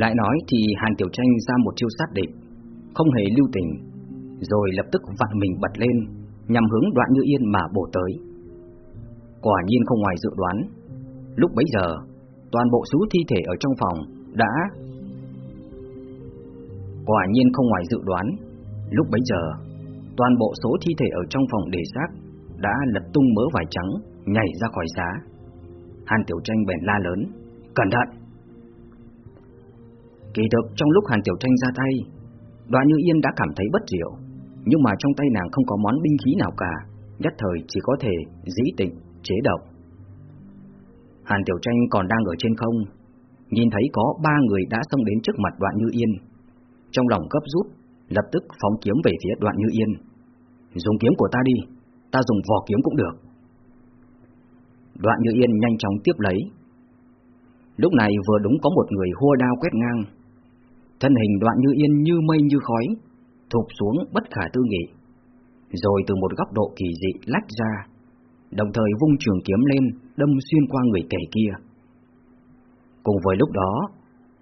Lại nói thì Hàn Tiểu Tranh ra một chiêu sát địch, không hề lưu tình, rồi lập tức vặn mình bật lên, nhằm hướng đoạn như yên mà bổ tới. Quả nhiên không ngoài dự đoán, lúc bấy giờ, toàn bộ số thi thể ở trong phòng đã... Quả nhiên không ngoài dự đoán, lúc bấy giờ, toàn bộ số thi thể ở trong phòng để xác đã lật tung mớ vải trắng, nhảy ra khỏi giá. Hàn Tiểu Tranh bèn la lớn, cẩn thận! Kỳ thực trong lúc Hàn Tiểu Tranh ra tay, Đoạn Như Yên đã cảm thấy bất diệu, nhưng mà trong tay nàng không có món binh khí nào cả, nhất thời chỉ có thể dĩ tịnh, chế độc. Hàn Tiểu Tranh còn đang ở trên không, nhìn thấy có ba người đã xông đến trước mặt Đoạn Như Yên. Trong lòng gấp rút, lập tức phóng kiếm về phía Đoạn Như Yên. Dùng kiếm của ta đi, ta dùng vỏ kiếm cũng được. Đoạn Như Yên nhanh chóng tiếp lấy. Lúc này vừa đúng có một người hua đao quét ngang, Thân hình đoạn như yên như mây như khói, thụp xuống bất khả tư nghị. Rồi từ một góc độ kỳ dị lách ra, đồng thời vung trường kiếm lên, đâm xuyên qua người kẻ kia. Cùng với lúc đó,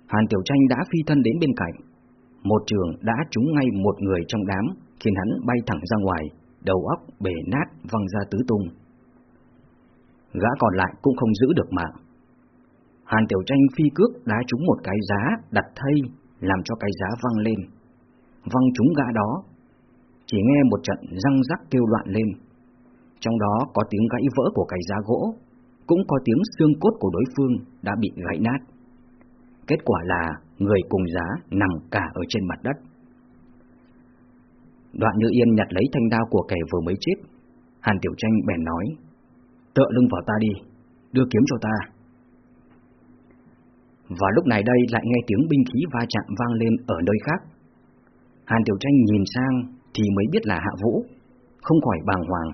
Hàn Tiểu Tranh đã phi thân đến bên cạnh. Một trường đã trúng ngay một người trong đám, khiến hắn bay thẳng ra ngoài, đầu óc bể nát văng ra tứ tung. Gã còn lại cũng không giữ được mạng. Hàn Tiểu Tranh phi cước đá trúng một cái giá đặt thay làm cho cái giá văng lên. Văng trúng gã đó, chỉ nghe một trận răng rắc kêu loạn lên. Trong đó có tiếng gãy vỡ của cái giá gỗ, cũng có tiếng xương cốt của đối phương đã bị gãy nát. Kết quả là người cùng giá nằm cả ở trên mặt đất. Đoạn Như Yên nhặt lấy thanh đao của kẻ vừa mới chết. Hàn Tiểu Tranh bèn nói, tựa lưng vào ta đi, đưa kiếm cho ta. Và lúc này đây lại nghe tiếng binh khí va chạm vang lên ở nơi khác. Hàn Tiểu Tranh nhìn sang thì mới biết là Hạ Vũ, không khỏi bàng hoàng.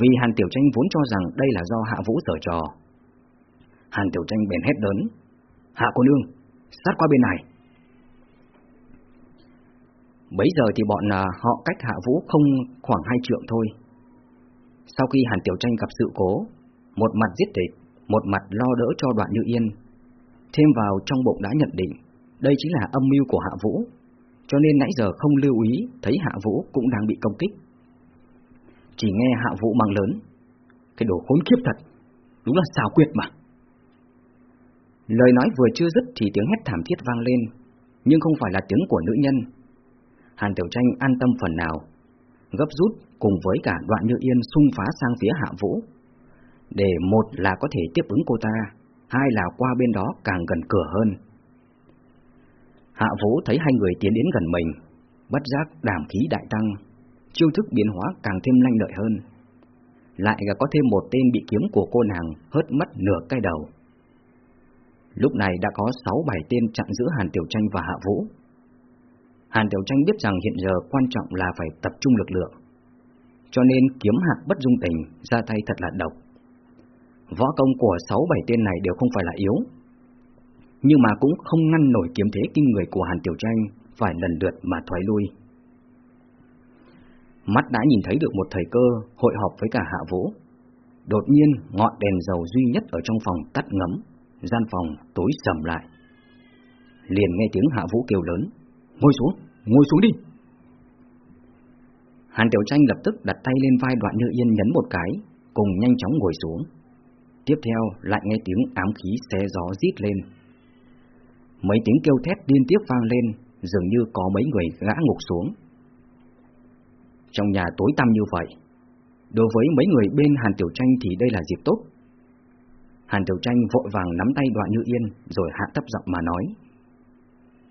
Vì Hàn Tiểu Tranh vốn cho rằng đây là do Hạ Vũ giở trò. Hàn Tiểu Tranh bèn hét lớn, Hạ cô nương, sát qua bên này. Bấy giờ thì bọn à, họ cách Hạ Vũ không khoảng hai trượng thôi. Sau khi Hàn Tiểu Tranh gặp sự cố, một mặt giết địch, một mặt lo đỡ cho đoạn như yên, Thêm vào trong bụng đã nhận định, đây chính là âm mưu của Hạ Vũ, cho nên nãy giờ không lưu ý thấy Hạ Vũ cũng đang bị công kích. Chỉ nghe Hạ Vũ mang lớn, cái đồ khốn kiếp thật, đúng là xào quyệt mà. Lời nói vừa chưa dứt thì tiếng hét thảm thiết vang lên, nhưng không phải là tiếng của nữ nhân. Hàn Tiểu Tranh an tâm phần nào, gấp rút cùng với cả đoạn như yên xung phá sang phía Hạ Vũ, để một là có thể tiếp ứng cô ta, hai là qua bên đó càng gần cửa hơn. Hạ Vũ thấy hai người tiến đến gần mình, bất giác đảm khí đại tăng, chiêu thức biến hóa càng thêm lanh lợi hơn. Lại là có thêm một tên bị kiếm của cô nàng hớt mất nửa cái đầu. Lúc này đã có sáu bảy tên chặn giữ Hàn Tiểu Tranh và Hạ Vũ. Hàn Tiểu Tranh biết rằng hiện giờ quan trọng là phải tập trung lực lượng, cho nên kiếm hạ bất dung tình ra tay thật là độc Võ công của sáu bảy tên này đều không phải là yếu, nhưng mà cũng không ngăn nổi kiếm thế kinh người của Hàn Tiểu Tranh phải lần lượt mà thoái lui. Mắt đã nhìn thấy được một thời cơ hội họp với cả Hạ Vũ. Đột nhiên, ngọn đèn dầu duy nhất ở trong phòng tắt ngấm, gian phòng tối sầm lại. Liền nghe tiếng Hạ Vũ kêu lớn, ngồi xuống, ngồi xuống đi. Hàn Tiểu Tranh lập tức đặt tay lên vai đoạn như yên nhấn một cái, cùng nhanh chóng ngồi xuống. Tiếp theo lại nghe tiếng ám khí xé gió rít lên. Mấy tiếng kêu thét liên tiếp vang lên, dường như có mấy người ngã ngục xuống. Trong nhà tối tăm như vậy, đối với mấy người bên Hàn Tiểu Tranh thì đây là dịp tốt. Hàn Tiểu Tranh vội vàng nắm tay đoạn như yên rồi hạ thấp giọng mà nói.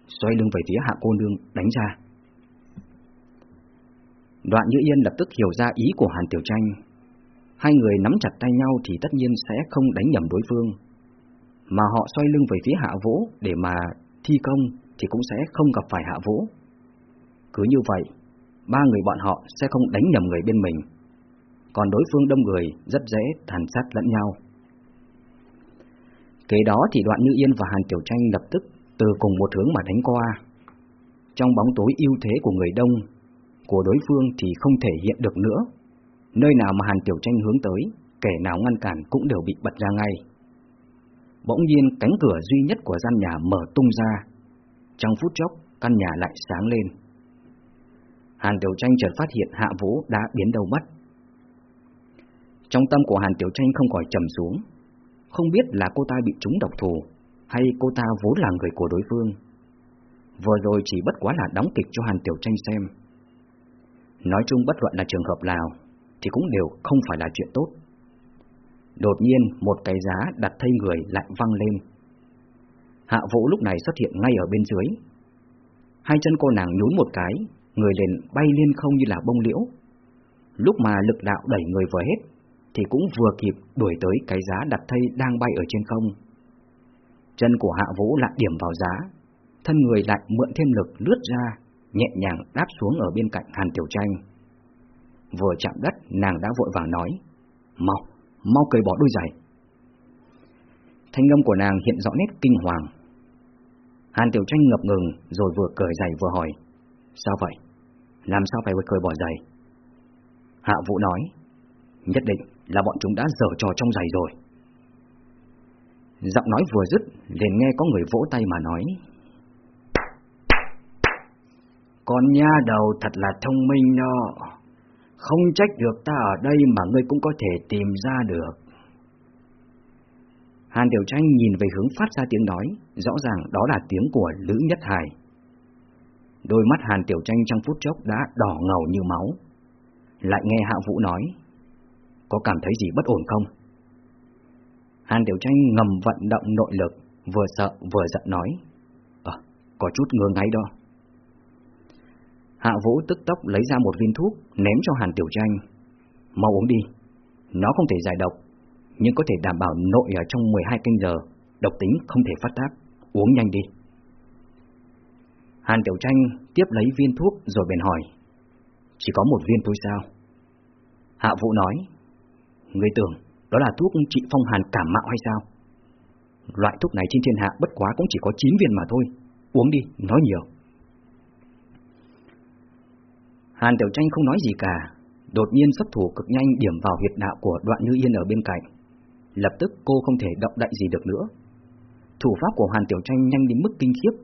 Xoay lưng về phía hạ cô nương đánh ra. Đoạn như yên lập tức hiểu ra ý của Hàn Tiểu Tranh Hai người nắm chặt tay nhau thì tất nhiên sẽ không đánh nhầm đối phương. Mà họ xoay lưng về phía Hạ Vũ để mà thi công thì cũng sẽ không gặp phải Hạ Vũ. Cứ như vậy, ba người bọn họ sẽ không đánh nhầm người bên mình. Còn đối phương đông người rất dễ tàn sát lẫn nhau. Kế đó thì đoạn Như Yên và Hàn Tiểu Tranh lập tức từ cùng một hướng mà đánh qua. Trong bóng tối ưu thế của người đông, của đối phương thì không thể hiện được nữa Nơi nào mà Hàn Tiểu Tranh hướng tới, kẻ nào ngăn cản cũng đều bị bật ra ngay. Bỗng nhiên cánh cửa duy nhất của gian nhà mở tung ra. Trong phút chốc, căn nhà lại sáng lên. Hàn Tiểu Tranh chợt phát hiện Hạ Vũ đã biến đâu mất. Trong tâm của Hàn Tiểu Tranh không khỏi trầm xuống, không biết là cô ta bị trúng độc thù hay cô ta vốn là người của đối phương. Vừa rồi chỉ bất quá là đóng kịch cho Hàn Tiểu Tranh xem. Nói chung bất luận là trường hợp nào thì cũng đều không phải là chuyện tốt. Đột nhiên một cái giá đặt thay người lại văng lên. Hạ vũ lúc này xuất hiện ngay ở bên dưới. Hai chân cô nàng nhún một cái, người liền bay lên không như là bông liễu. Lúc mà lực đạo đẩy người vừa hết, thì cũng vừa kịp đuổi tới cái giá đặt thay đang bay ở trên không. Chân của hạ vũ lại điểm vào giá, thân người lại mượn thêm lực lướt ra, nhẹ nhàng đáp xuống ở bên cạnh Hàn Tiểu Tranh. Vừa chạm đất, nàng đã vội vàng nói, mau, mau cởi bỏ đôi giày. Thanh âm của nàng hiện rõ nét kinh hoàng. Hàn Tiểu Tranh ngập ngừng rồi vừa cởi giày vừa hỏi, sao vậy? Làm sao phải cởi bỏ giày? Hạ Vũ nói, nhất định là bọn chúng đã dở trò trong giày rồi. Giọng nói vừa dứt, liền nghe có người vỗ tay mà nói. Con nha đầu thật là thông minh đó. Không trách được ta ở đây mà ngươi cũng có thể tìm ra được. Hàn Tiểu Tranh nhìn về hướng phát ra tiếng nói, rõ ràng đó là tiếng của Lữ Nhất Hải. Đôi mắt Hàn Tiểu Tranh trong phút chốc đã đỏ ngầu như máu. Lại nghe Hạ Vũ nói, có cảm thấy gì bất ổn không? Hàn Tiểu Tranh ngầm vận động nội lực, vừa sợ vừa giận nói, Ờ, có chút ngơ ngáy đó. Hạ Vũ tức tốc lấy ra một viên thuốc, ném cho Hàn Tiểu Tranh. Mau uống đi, nó không thể giải độc, nhưng có thể đảm bảo nội ở trong 12 canh giờ, độc tính không thể phát tác, uống nhanh đi. Hàn Tiểu Tranh tiếp lấy viên thuốc rồi bèn hỏi, chỉ có một viên thôi sao? Hạ Vũ nói, người tưởng đó là thuốc trị phong hàn cảm mạo hay sao? Loại thuốc này trên thiên hạ bất quá cũng chỉ có 9 viên mà thôi, uống đi, nói nhiều. Hàn Tiểu Tranh không nói gì cả, đột nhiên xuất thủ cực nhanh điểm vào huyệt đạo của đoạn Như Yên ở bên cạnh. Lập tức cô không thể động đậy gì được nữa. Thủ pháp của Hàn Tiểu Tranh nhanh đến mức kinh khiếp.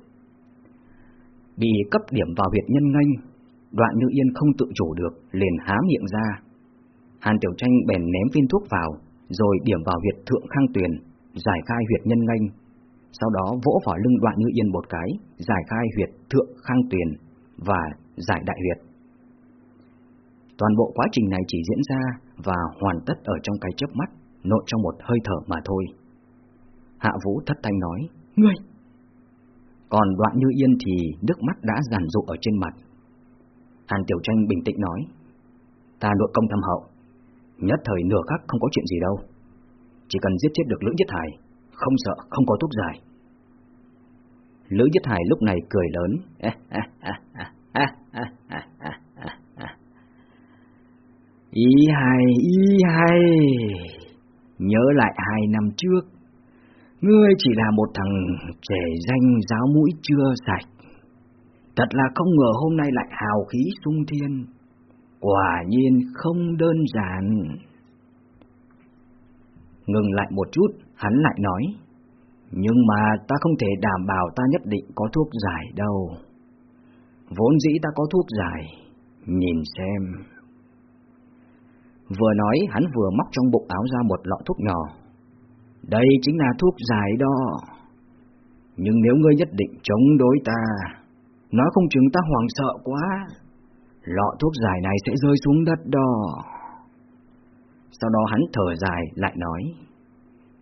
Bị cấp điểm vào huyệt nhân nghênh, đoạn Như Yên không tự chủ được, liền há miệng ra. Hàn Tiểu Tranh bèn ném viên thuốc vào, rồi điểm vào huyệt thượng khang tuyền, giải khai huyệt nhân nghênh. Sau đó vỗ vào lưng đoạn Như Yên một cái, giải khai huyệt thượng khang tuyền và giải đại huyệt. Toàn bộ quá trình này chỉ diễn ra và hoàn tất ở trong cái chớp mắt, nội trong một hơi thở mà thôi. Hạ Vũ thất thanh nói, Ngươi! Còn đoạn như yên thì nước mắt đã giàn dụ ở trên mặt. Hàn Tiểu Tranh bình tĩnh nói, Ta nội công thâm hậu, nhất thời nửa khắc không có chuyện gì đâu. Chỉ cần giết chết được Lữ Nhất Hải, không sợ, không có thuốc giải. Lữ Nhất Hải lúc này cười lớn, Ý hay, ý hay. Nhớ lại hai năm trước, ngươi chỉ là một thằng trẻ danh giáo mũi chưa sạch. Thật là không ngờ hôm nay lại hào khí sung thiên. Quả nhiên không đơn giản. Ngừng lại một chút, hắn lại nói. Nhưng mà ta không thể đảm bảo ta nhất định có thuốc giải đâu. Vốn dĩ ta có thuốc giải, nhìn xem. Vừa nói hắn vừa móc trong bụng áo ra một lọ thuốc nhỏ. Đây chính là thuốc giải đó. Nhưng nếu ngươi nhất định chống đối ta, nói không chừng ta hoảng sợ quá. Lọ thuốc giải này sẽ rơi xuống đất đó. Sau đó hắn thở dài lại nói,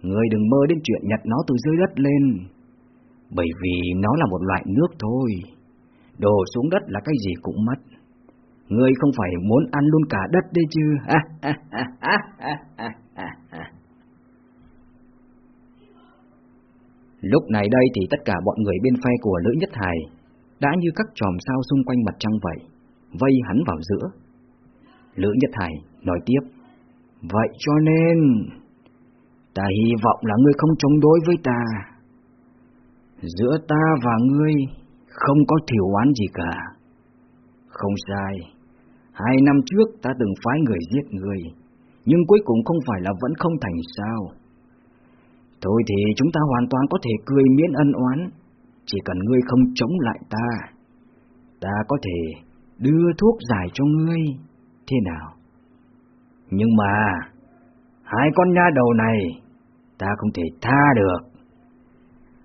Ngươi đừng mơ đến chuyện nhặt nó từ dưới đất lên, bởi vì nó là một loại nước thôi. Đổ xuống đất là cái gì cũng mất. Ngươi không phải muốn ăn luôn cả đất đấy chứ? Lúc này đây thì tất cả bọn người bên phe của Lữ Nhất Hải đã như các tròm sao xung quanh mặt trăng vậy, vây hắn vào giữa. Lữ Nhất Hải nói tiếp, Vậy cho nên, ta hy vọng là ngươi không chống đối với ta. Giữa ta và ngươi không có thiểu oán gì cả. Không sai, Hai năm trước ta từng phái người giết người, nhưng cuối cùng không phải là vẫn không thành sao. Thôi thì chúng ta hoàn toàn có thể cười miễn ân oán, chỉ cần ngươi không chống lại ta, ta có thể đưa thuốc giải cho ngươi, thế nào? Nhưng mà, hai con nha đầu này, ta không thể tha được.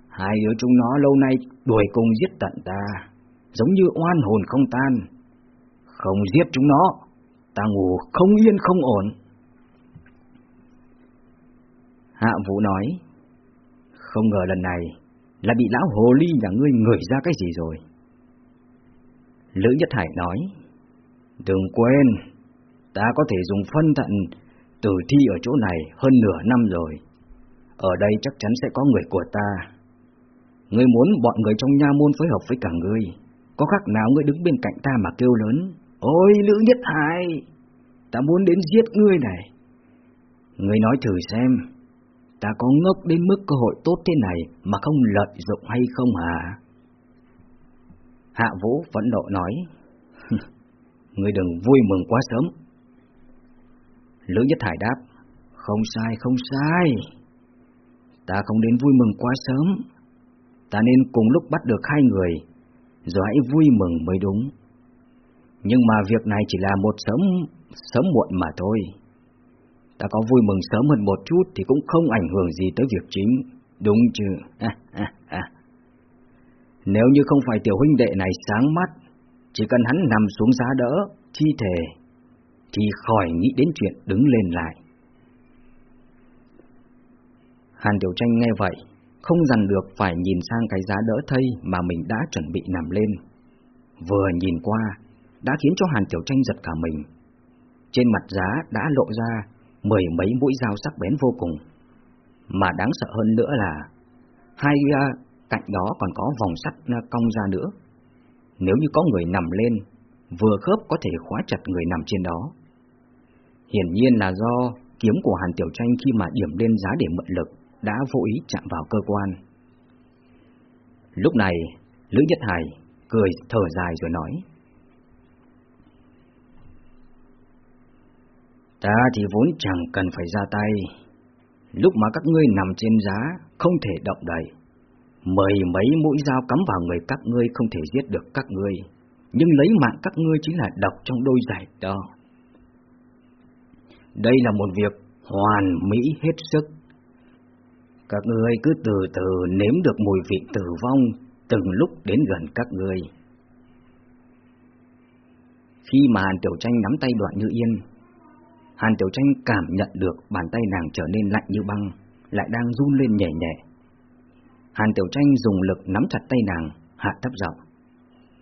Hai đứa chúng nó lâu nay đuổi cùng giết tận ta, giống như oan hồn không tan. Không giết chúng nó, ta ngủ không yên không ổn. Hạ Vũ nói, không ngờ lần này là bị lão hồ ly nhà ngươi ngửi ra cái gì rồi. Lữ Nhất Hải nói, đừng quên, ta có thể dùng phân thận tử thi ở chỗ này hơn nửa năm rồi. Ở đây chắc chắn sẽ có người của ta. Ngươi muốn bọn người trong nha môn phối hợp với cả ngươi, có khác nào ngươi đứng bên cạnh ta mà kêu lớn, ôi Lữ Nhất Hải, ta muốn đến giết ngươi này. Ngươi nói thử xem, ta có ngốc đến mức cơ hội tốt thế này mà không lợi dụng hay không hả? Hạ Vũ vẫn nộ nói, Ngươi đừng vui mừng quá sớm. Lữ Nhất Hải đáp, không sai, không sai. Ta không đến vui mừng quá sớm. Ta nên cùng lúc bắt được hai người, rồi hãy vui mừng mới đúng. Nhưng mà việc này chỉ là một sớm sớm muộn mà thôi. Ta có vui mừng sớm hơn một chút thì cũng không ảnh hưởng gì tới việc chính, đúng chứ? À, à, à. Nếu như không phải tiểu huynh đệ này sáng mắt, chỉ cần hắn nằm xuống giá đỡ, chi thể, thì khỏi nghĩ đến chuyện đứng lên lại. Hàn Tiểu Tranh nghe vậy, không dằn được phải nhìn sang cái giá đỡ thây mà mình đã chuẩn bị nằm lên. Vừa nhìn qua, đã khiến cho Hàn Tiểu Tranh giật cả mình. Trên mặt giá đã lộ ra mười mấy mũi dao sắc bén vô cùng. Mà đáng sợ hơn nữa là hai à, cạnh đó còn có vòng sắt à, cong ra nữa. Nếu như có người nằm lên, vừa khớp có thể khóa chặt người nằm trên đó. Hiển nhiên là do kiếm của Hàn Tiểu Tranh khi mà điểm lên giá để mượn lực đã vô ý chạm vào cơ quan. Lúc này, Lữ Nhất Hải cười thở dài rồi nói. Ta thì vốn chẳng cần phải ra tay. Lúc mà các ngươi nằm trên giá, không thể động đậy. Mười mấy mũi dao cắm vào người các ngươi không thể giết được các ngươi, nhưng lấy mạng các ngươi chính là độc trong đôi giải đó. Đây là một việc hoàn mỹ hết sức. Các ngươi cứ từ từ nếm được mùi vị tử vong từng lúc đến gần các ngươi. Khi mà Hàn Tiểu Tranh nắm tay đoạn như yên, Hàn Tiểu Tranh cảm nhận được bàn tay nàng trở nên lạnh như băng, lại đang run lên nhẹ nhẹ. Hàn Tiểu Tranh dùng lực nắm chặt tay nàng, hạ thấp giọng.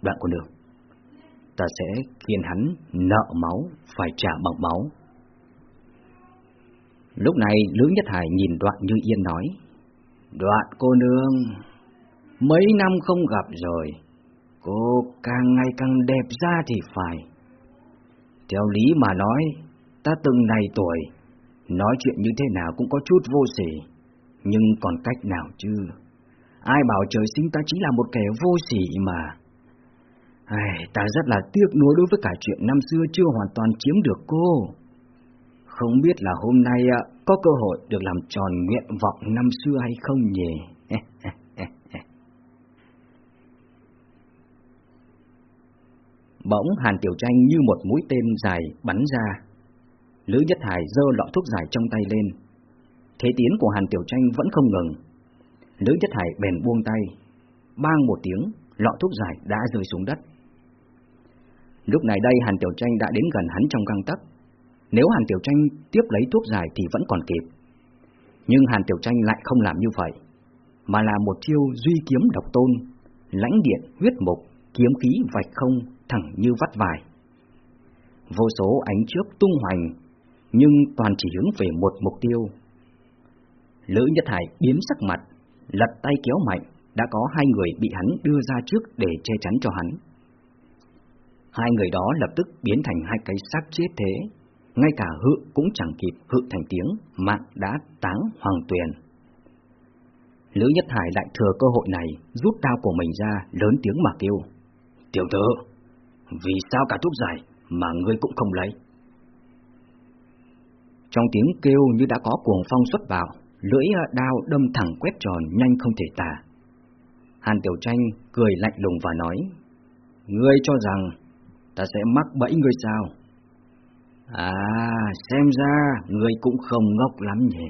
Đoạn của đường, ta sẽ khiến hắn nợ máu, phải trả bằng máu. Lúc này Lữ Nhất Hải nhìn đoạn như yên nói, Đoạn cô nương, mấy năm không gặp rồi, cô càng ngày càng đẹp ra thì phải. Theo lý mà nói, ta từng này tuổi, nói chuyện như thế nào cũng có chút vô sỉ, nhưng còn cách nào chứ? Ai bảo trời sinh ta chính là một kẻ vô sỉ mà. Ai, ta rất là tiếc nuối đối với cả chuyện năm xưa chưa hoàn toàn chiếm được cô. Không biết là hôm nay à, có cơ hội được làm tròn nguyện vọng năm xưa hay không nhỉ? Bỗng Hàn Tiểu Tranh như một mũi tên dài bắn ra. Lữ Nhất Hải giơ lọ thuốc giải trong tay lên. Thế tiến của Hàn Tiểu Tranh vẫn không ngừng, Lữ Nhất Hải bèn buông tay, bang một tiếng, lọ thuốc giải đã rơi xuống đất. Lúc này đây Hàn Tiểu Tranh đã đến gần hắn trong găng tấc. Nếu Hàn Tiểu Tranh tiếp lấy thuốc giải thì vẫn còn kịp. Nhưng Hàn Tiểu Tranh lại không làm như vậy, mà là một chiêu duy kiếm độc tôn, lãnh điện, huyết mục, kiếm khí vạch không, thẳng như vắt vải. Vô số ánh chớp tung hoành, nhưng toàn chỉ hướng về một mục tiêu. Lữ Nhất Hải biến sắc mặt, lật tay kéo mạnh, đã có hai người bị hắn đưa ra trước để che chắn cho hắn. Hai người đó lập tức biến thành hai cái xác chết thế, ngay cả hự cũng chẳng kịp hự thành tiếng, mạng đã táng hoàng tuyền. Lữ Nhất Hải lại thừa cơ hội này, rút đao của mình ra, lớn tiếng mà kêu. Tiểu tử, vì sao cả thuốc giải mà ngươi cũng không lấy? Trong tiếng kêu như đã có cuồng phong xuất vào, lưỡi đao đâm thẳng quét tròn nhanh không thể tả. Hàn Tiểu Tranh cười lạnh lùng và nói, Ngươi cho rằng ta sẽ mắc bẫy ngươi sao? À, xem ra ngươi cũng không ngốc lắm nhỉ.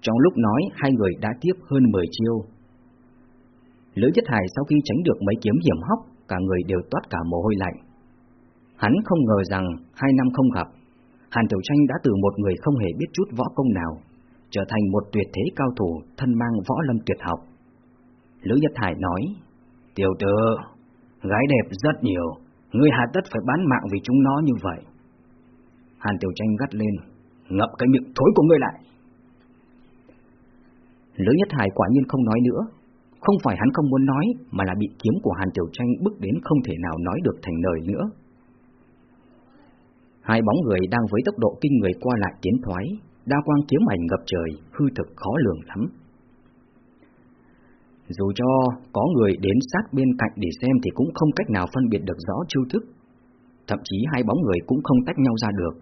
Trong lúc nói, hai người đã tiếp hơn 10 chiêu. Lữ Nhất Hải sau khi tránh được mấy kiếm hiểm hóc, cả người đều toát cả mồ hôi lạnh. Hắn không ngờ rằng hai năm không gặp, Hàn Tiểu Tranh đã từ một người không hề biết chút võ công nào, trở thành một tuyệt thế cao thủ thân mang võ lâm tuyệt học. Lữ Nhất Hải nói, Tiểu tử, gái đẹp rất nhiều, ngươi hà tất phải bán mạng vì chúng nó như vậy. Hàn Tiểu Tranh gắt lên, ngậm cái miệng thối của ngươi lại. Lữ Nhất Hải quả nhiên không nói nữa, không phải hắn không muốn nói, mà là bị kiếm của Hàn Tiểu Tranh bức đến không thể nào nói được thành lời nữa. Hai bóng người đang với tốc độ kinh người qua lại tiến thoái, đa quang kiếm ảnh ngập trời, hư thực khó lường lắm. Dù cho có người đến sát bên cạnh để xem thì cũng không cách nào phân biệt được rõ chiêu thức. Thậm chí hai bóng người cũng không tách nhau ra được.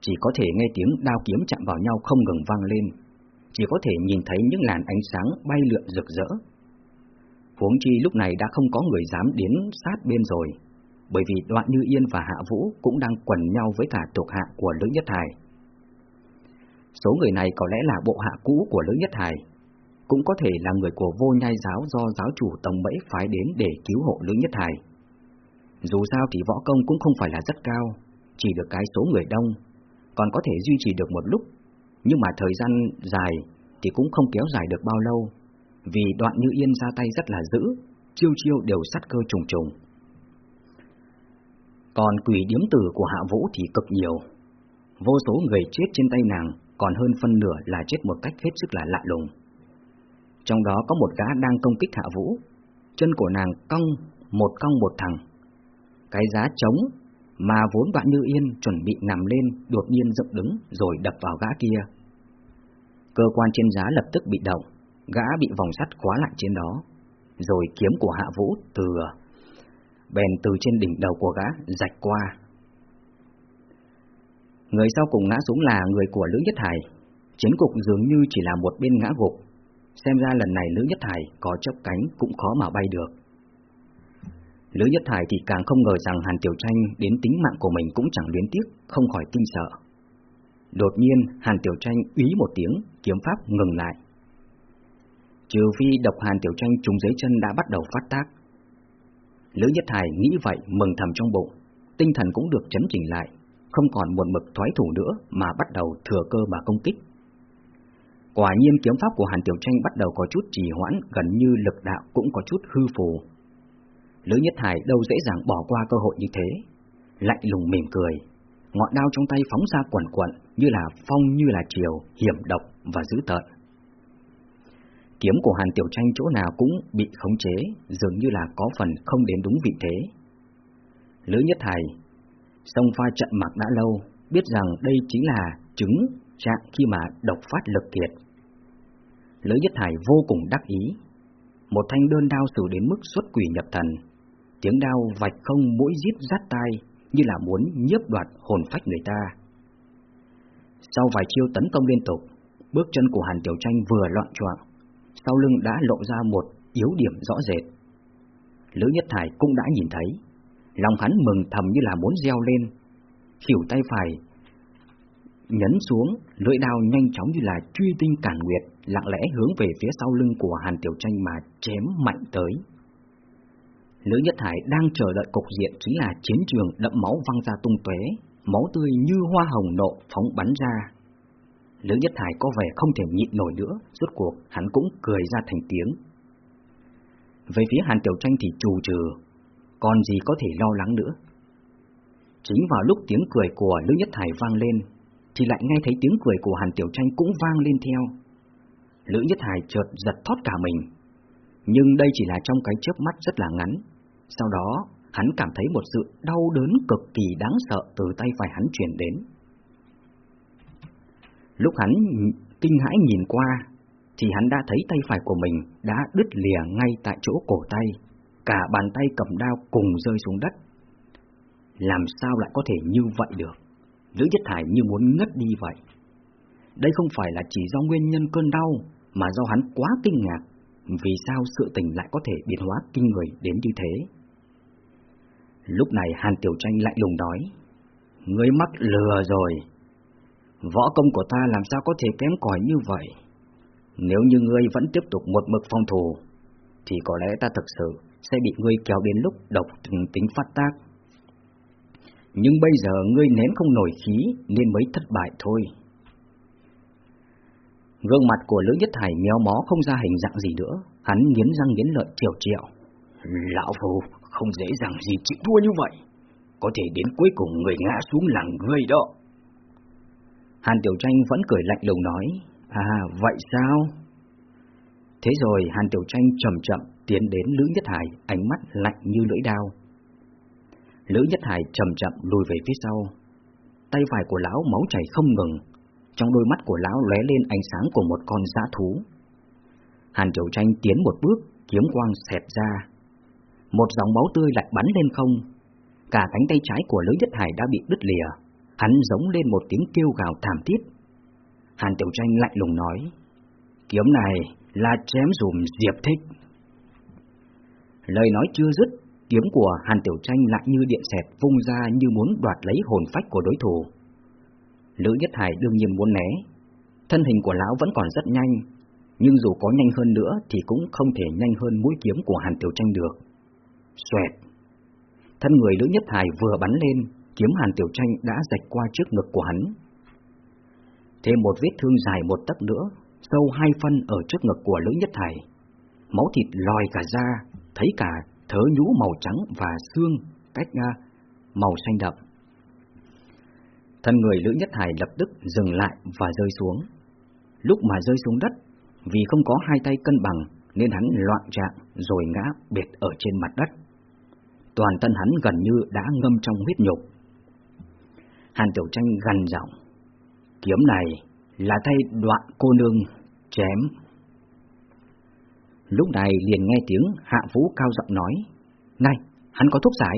Chỉ có thể nghe tiếng đao kiếm chạm vào nhau không ngừng vang lên. Chỉ có thể nhìn thấy những làn ánh sáng bay lượn rực rỡ. Huống chi lúc này đã không có người dám đến sát bên rồi, bởi vì Đoạn Như Yên và Hạ Vũ cũng đang quần nhau với cả thuộc hạ của Lữ Nhất Hải. Số người này có lẽ là bộ hạ cũ của Lữ Nhất Hải, cũng có thể là người của vô nhai giáo do giáo chủ Tổng Bẫy phái đến để cứu hộ Lữ Nhất Hải. Dù sao thì võ công cũng không phải là rất cao, chỉ được cái số người đông, còn có thể duy trì được một lúc, nhưng mà thời gian dài thì cũng không kéo dài được bao lâu, vì đoạn như yên ra tay rất là dữ, chiêu chiêu đều sát cơ trùng trùng. Còn quỷ điếm tử của Hạ Vũ thì cực nhiều, vô số người chết trên tay nàng, còn hơn phân nửa là chết một cách hết sức là lạ lùng. Trong đó có một gã đang công kích Hạ Vũ, chân của nàng cong, một cong một thằng. Cái giá trống mà vốn đoạn như yên chuẩn bị nằm lên đột nhiên dựng đứng rồi đập vào gã kia. Cơ quan trên giá lập tức bị động, gã bị vòng sắt khóa lại trên đó, rồi kiếm của Hạ Vũ từ bèn từ trên đỉnh đầu của gã rạch qua. Người sau cùng ngã xuống là người của Lữ Nhất Hải, chiến cục dường như chỉ là một bên ngã gục, xem ra lần này Lữ Nhất Hải có chấp cánh cũng khó mà bay được. Lữ Nhất Hải thì càng không ngờ rằng Hàn Tiểu Tranh đến tính mạng của mình cũng chẳng luyến tiếc, không khỏi kinh sợ. Đột nhiên, Hàn Tiểu Tranh úy một tiếng, kiếm pháp ngừng lại. Trừ phi độc Hàn Tiểu Tranh trúng dưới chân đã bắt đầu phát tác. Lữ Nhất Hải nghĩ vậy mừng thầm trong bụng, tinh thần cũng được chấn chỉnh lại, không còn một mực thoái thủ nữa mà bắt đầu thừa cơ mà công kích. Quả nhiên kiếm pháp của Hàn Tiểu Tranh bắt đầu có chút trì hoãn, gần như lực đạo cũng có chút hư phù. Lữ Nhất Hải đâu dễ dàng bỏ qua cơ hội như thế, lạnh lùng mỉm cười, ngọn đao trong tay phóng ra quẩn quẩn như là phong như là chiều, hiểm độc và dữ tợn. Kiếm của Hàn Tiểu Tranh chỗ nào cũng bị khống chế, dường như là có phần không đến đúng vị thế. Lữ Nhất Hải, sông pha trận mặc đã lâu, biết rằng đây chính là chứng trạng khi mà độc phát lực kiệt. Lữ Nhất Hải vô cùng đắc ý. Một thanh đơn đao sử đến mức xuất quỷ nhập thần, tiếng đao vạch không mũi giết rát tai như là muốn nhiếp đoạt hồn phách người ta. Sau vài chiêu tấn công liên tục, bước chân của Hàn Tiểu Tranh vừa loạn choạng, sau lưng đã lộ ra một yếu điểm rõ rệt. Lữ Nhất Thải cũng đã nhìn thấy, lòng hắn mừng thầm như là muốn reo lên, khỉu tay phải nhấn xuống, lưỡi đao nhanh chóng như là truy tinh cản nguyệt, lặng lẽ hướng về phía sau lưng của Hàn Tiểu Tranh mà chém mạnh tới. Lữ Nhất Hải đang chờ đợi cục diện chính là chiến trường đậm máu văng ra tung tóe, máu tươi như hoa hồng nộ phóng bắn ra. Lữ Nhất Hải có vẻ không thể nhịn nổi nữa, rốt cuộc hắn cũng cười ra thành tiếng. Về phía Hàn Tiểu Tranh thì trù trừ, còn gì có thể lo lắng nữa. Chính vào lúc tiếng cười của Lữ Nhất Hải vang lên, thì lại nghe thấy tiếng cười của Hàn Tiểu Tranh cũng vang lên theo. Lữ Nhất Hải chợt giật thoát cả mình, nhưng đây chỉ là trong cái chớp mắt rất là ngắn. Sau đó, hắn cảm thấy một sự đau đớn cực kỳ đáng sợ từ tay phải hắn truyền đến. Lúc hắn kinh hãi nhìn qua, thì hắn đã thấy tay phải của mình đã đứt lìa ngay tại chỗ cổ tay, cả bàn tay cầm đao cùng rơi xuống đất. Làm sao lại có thể như vậy được? Lữ Nhất Hải như muốn ngất đi vậy. Đây không phải là chỉ do nguyên nhân cơn đau, mà do hắn quá kinh ngạc, vì sao sự tình lại có thể biến hóa kinh người đến như thế. Lúc này Hàn Tiểu Tranh lại lùng nói, Ngươi mắc lừa rồi. Võ công của ta làm sao có thể kém cỏi như vậy? Nếu như ngươi vẫn tiếp tục một mực phong thủ, thì có lẽ ta thực sự sẽ bị ngươi kéo đến lúc độc tính phát tác. Nhưng bây giờ ngươi nén không nổi khí nên mới thất bại thôi. Gương mặt của Lữ Nhất Hải méo mó không ra hình dạng gì nữa, hắn nghiến răng nghiến lợi triệu triệu. Lão phù không dễ dàng gì chịu thua như vậy, có thể đến cuối cùng người ngã xuống là ngươi đó. Hàn Tiểu Tranh vẫn cười lạnh lùng nói, à vậy sao? Thế rồi Hàn Tiểu Tranh chậm chậm tiến đến Lữ Nhất Hải, ánh mắt lạnh như lưỡi dao. Lữ Nhất Hải chậm chậm lùi về phía sau. Tay phải của lão máu chảy không ngừng, trong đôi mắt của lão lóe lên ánh sáng của một con dã thú. Hàn Tiểu Tranh tiến một bước, kiếm quang xẹt ra. Một dòng máu tươi lại bắn lên không. Cả cánh tay trái của Lữ Nhất Hải đã bị đứt lìa. Hắn giống lên một tiếng kêu gào thảm thiết. Hàn Tiểu Tranh lạnh lùng nói, kiếm này là chém dùm Diệp Thích. Lời nói chưa dứt, kiếm của Hàn Tiểu Tranh lại như điện xẹt vung ra như muốn đoạt lấy hồn phách của đối thủ. Lữ Nhất Hải đương nhiên muốn né. Thân hình của lão vẫn còn rất nhanh, nhưng dù có nhanh hơn nữa thì cũng không thể nhanh hơn mũi kiếm của Hàn Tiểu Tranh được. Xoẹt! Thân người Lữ Nhất Hải vừa bắn lên, kiếm Hàn Tiểu Tranh đã rạch qua trước ngực của hắn. Thêm một vết thương dài một tấc nữa, sâu hai phân ở trước ngực của Lữ Nhất Hải. Máu thịt lòi cả ra, thấy cả thớ nhũ màu trắng và xương cách ra màu xanh đậm. Thân người Lữ Nhất Hải lập tức dừng lại và rơi xuống. Lúc mà rơi xuống đất, vì không có hai tay cân bằng nên hắn loạn trạng rồi ngã bệt ở trên mặt đất. Toàn thân hắn gần như đã ngâm trong huyết nhục. Hàn Tiểu Tranh gần giọng, kiếm này là thay đoạn cô nương chém. Lúc này liền nghe tiếng Hạ Vũ cao giọng nói, Này, hắn có thuốc giải.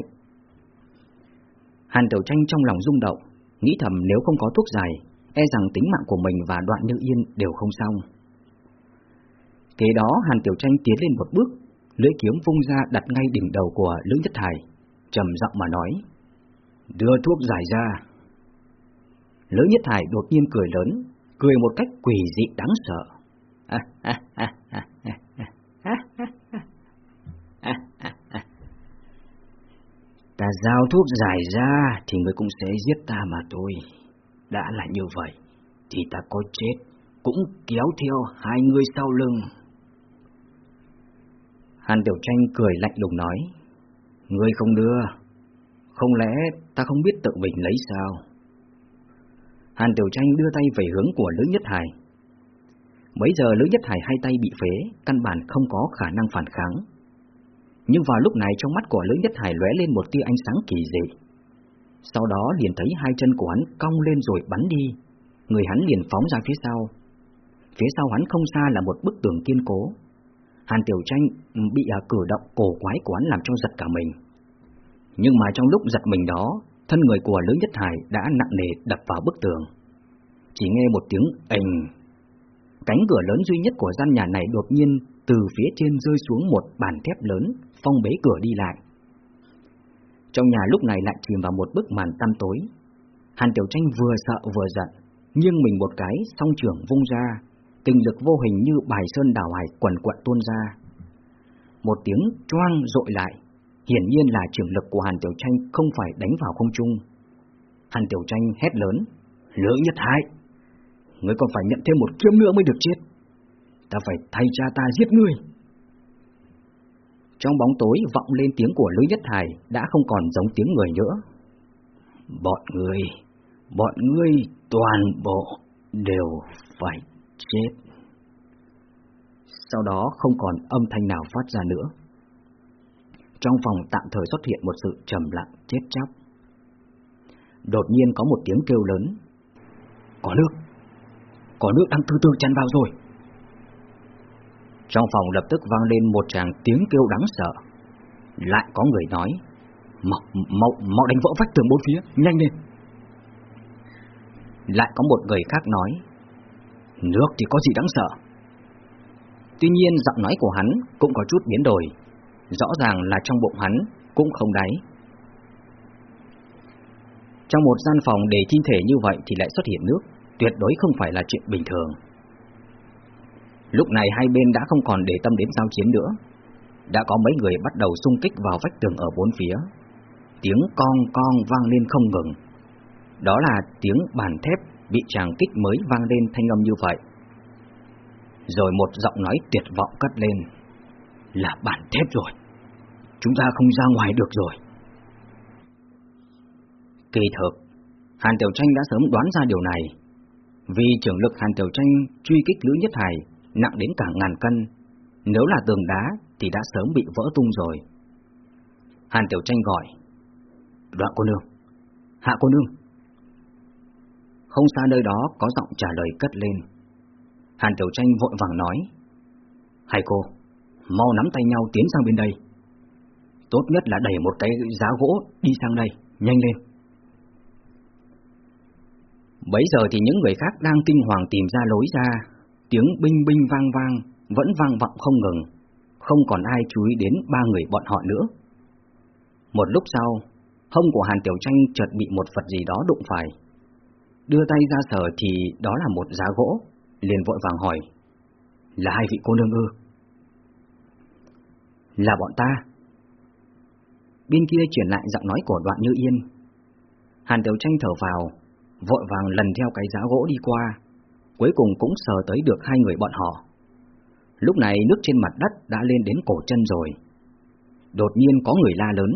Hàn Tiểu Tranh trong lòng rung động, nghĩ thầm nếu không có thuốc giải, e rằng tính mạng của mình và đoạn như yên đều không xong. Kế đó Hàn Tiểu Tranh tiến lên một bước, lưỡi kiếm vung ra đặt ngay đỉnh đầu của Lữ Nhất Hải, trầm giọng mà nói, đưa thuốc giải ra. Lữ Nhất Hải đột nhiên cười lớn, cười một cách quỷ dị đáng sợ. Ta giao thuốc giải ra thì người cũng sẽ giết ta mà thôi. Đã là như vậy, thì ta có chết, cũng kéo theo hai người sau lưng. Hàn Tiểu Tranh cười lạnh lùng nói, Ngươi không đưa, không lẽ ta không biết tự mình lấy sao? Hàn Tiểu Tranh đưa tay về hướng của Lữ Nhất Hải. Mấy giờ Lữ Nhất Hải hai tay bị phế, căn bản không có khả năng phản kháng. Nhưng vào lúc này trong mắt của Lữ Nhất Hải lóe lên một tia ánh sáng kỳ dị. Sau đó liền thấy hai chân của hắn cong lên rồi bắn đi, người hắn liền phóng ra phía sau. Phía sau hắn không xa là một bức tường kiên cố. Hàn Tiểu Tranh ừ, bị à, cử động cổ quái của hắn làm cho giật cả mình. Nhưng mà trong lúc giật mình đó, thân người của Lữ Nhất Hải đã nặng nề đập vào bức tường. Chỉ nghe một tiếng ềnh. Cánh cửa lớn duy nhất của gian nhà này đột nhiên từ phía trên rơi xuống một bàn thép lớn, phong bế cửa đi lại. Trong nhà lúc này lại chìm vào một bức màn tăm tối. Hàn Tiểu Tranh vừa sợ vừa giận, nghiêng mình một cái, song trưởng vung ra, kinh lực vô hình như bài sơn đảo hải quần quận tuôn ra. Một tiếng choang rội lại, hiển nhiên là trường lực của Hàn Tiểu Tranh không phải đánh vào không trung. Hàn Tiểu Tranh hét lớn, lỡ nhất hại, ngươi còn phải nhận thêm một kiếm nữa mới được chết. Ta phải thay cha ta giết ngươi. Trong bóng tối vọng lên tiếng của Lữ Nhất Hải đã không còn giống tiếng người nữa. Bọn ngươi, bọn ngươi toàn bộ đều phải chết. Sau đó không còn âm thanh nào phát ra nữa. Trong phòng tạm thời xuất hiện một sự trầm lặng chết chóc. Đột nhiên có một tiếng kêu lớn. Có nước! Có nước đang từ từ tràn vào rồi! Trong phòng lập tức vang lên một tràng tiếng kêu đáng sợ. Lại có người nói, mau, mau, mau đánh vỡ vách tường bốn phía, nhanh lên. Lại có một người khác nói, Nước thì có gì đáng sợ? Tuy nhiên giọng nói của hắn cũng có chút biến đổi, rõ ràng là trong bụng hắn cũng không đáy. Trong một gian phòng để thi thể như vậy thì lại xuất hiện nước, tuyệt đối không phải là chuyện bình thường. Lúc này hai bên đã không còn để tâm đến giao chiến nữa, đã có mấy người bắt đầu xung kích vào vách tường ở bốn phía. Tiếng con con vang lên không ngừng. Đó là tiếng bàn thép bị tràng kích mới vang lên thanh âm như vậy. Rồi một giọng nói tuyệt vọng cất lên. Là bản thép rồi. Chúng ta không ra ngoài được rồi. Kỳ thực, Hàn Tiểu Tranh đã sớm đoán ra điều này. Vì trưởng lực Hàn Tiểu Tranh truy kích Lữ Nhất Hải nặng đến cả ngàn cân, nếu là tường đá thì đã sớm bị vỡ tung rồi. Hàn Tiểu Tranh gọi. Đoạn cô nương. Hạ cô nương. Không xa nơi đó có giọng trả lời cất lên. Hàn Tiểu Tranh vội vàng nói. Hai cô, mau nắm tay nhau tiến sang bên đây. Tốt nhất là đẩy một cái giá gỗ đi sang đây, nhanh lên. Bấy giờ thì những người khác đang kinh hoàng tìm ra lối ra, tiếng binh binh vang vang, vẫn vang vọng không ngừng, không còn ai chú ý đến ba người bọn họ nữa. Một lúc sau, hông của Hàn Tiểu Tranh chợt bị một vật gì đó đụng phải. Đưa tay ra sờ thì đó là một giá gỗ, liền vội vàng hỏi. Là hai vị cô nương ư? Là bọn ta. Bên kia chuyển lại giọng nói của đoạn như yên. Hàn Tiểu Tranh thở vào, vội vàng lần theo cái giá gỗ đi qua, cuối cùng cũng sờ tới được hai người bọn họ. Lúc này nước trên mặt đất đã lên đến cổ chân rồi. Đột nhiên có người la lớn.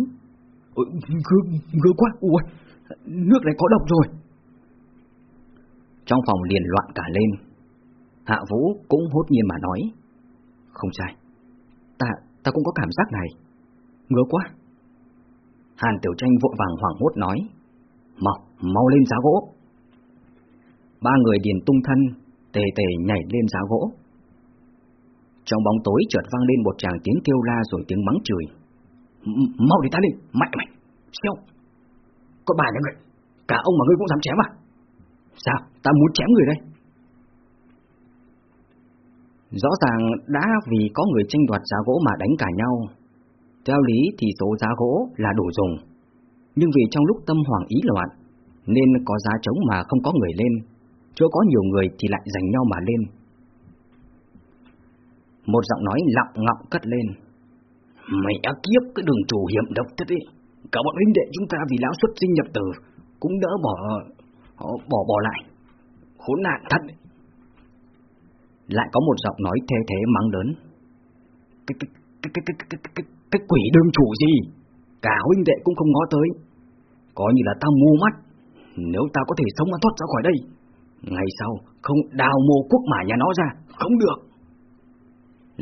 Ngứa, ngứa quá, ui, nước này có độc rồi. Trong phòng liền loạn cả lên. Hạ Vũ cũng hốt nhiên mà nói. Không sai, ta, ta cũng có cảm giác này. Ngứa quá. Hàn Tiểu Tranh vội vàng hoảng hốt nói. Mau, mau lên giá gỗ. Ba người điền tung thân, tề tề nhảy lên giá gỗ. Trong bóng tối chợt vang lên một tràng tiếng kêu la rồi tiếng mắng chửi. Mau đi ta lên, mạnh mày, xéo. Có bà nhà người, cả ông mà ngươi cũng dám chém à? Sao, ta muốn chém người đây? Rõ ràng đã vì có người tranh đoạt giá gỗ mà đánh cả nhau. Theo lý thì số giá gỗ là đủ dùng. Nhưng vì trong lúc tâm hoàng ý loạn, nên có giá trống mà không có người lên, chỗ có nhiều người thì lại giành nhau mà lên. Một giọng nói lặng ngọng cất lên. Mày ác kiếp cái đường chủ hiểm độc thật ấy. Cả bọn huynh đệ chúng ta vì lão xuất sinh nhập tử cũng đỡ bỏ bỏ bỏ lại. Khốn nạn thật. Lại có một giọng nói thê thế mắng lớn. Cái cái cái cái cái cái cái, cái quỷ đương chủ gì? Cả huynh đệ cũng không ngó tới. Coi như là tao mù mắt. Nếu tao có thể sống mà thoát ra khỏi đây, ngày sau không đào mồ quốc mã nhà nó ra, không được.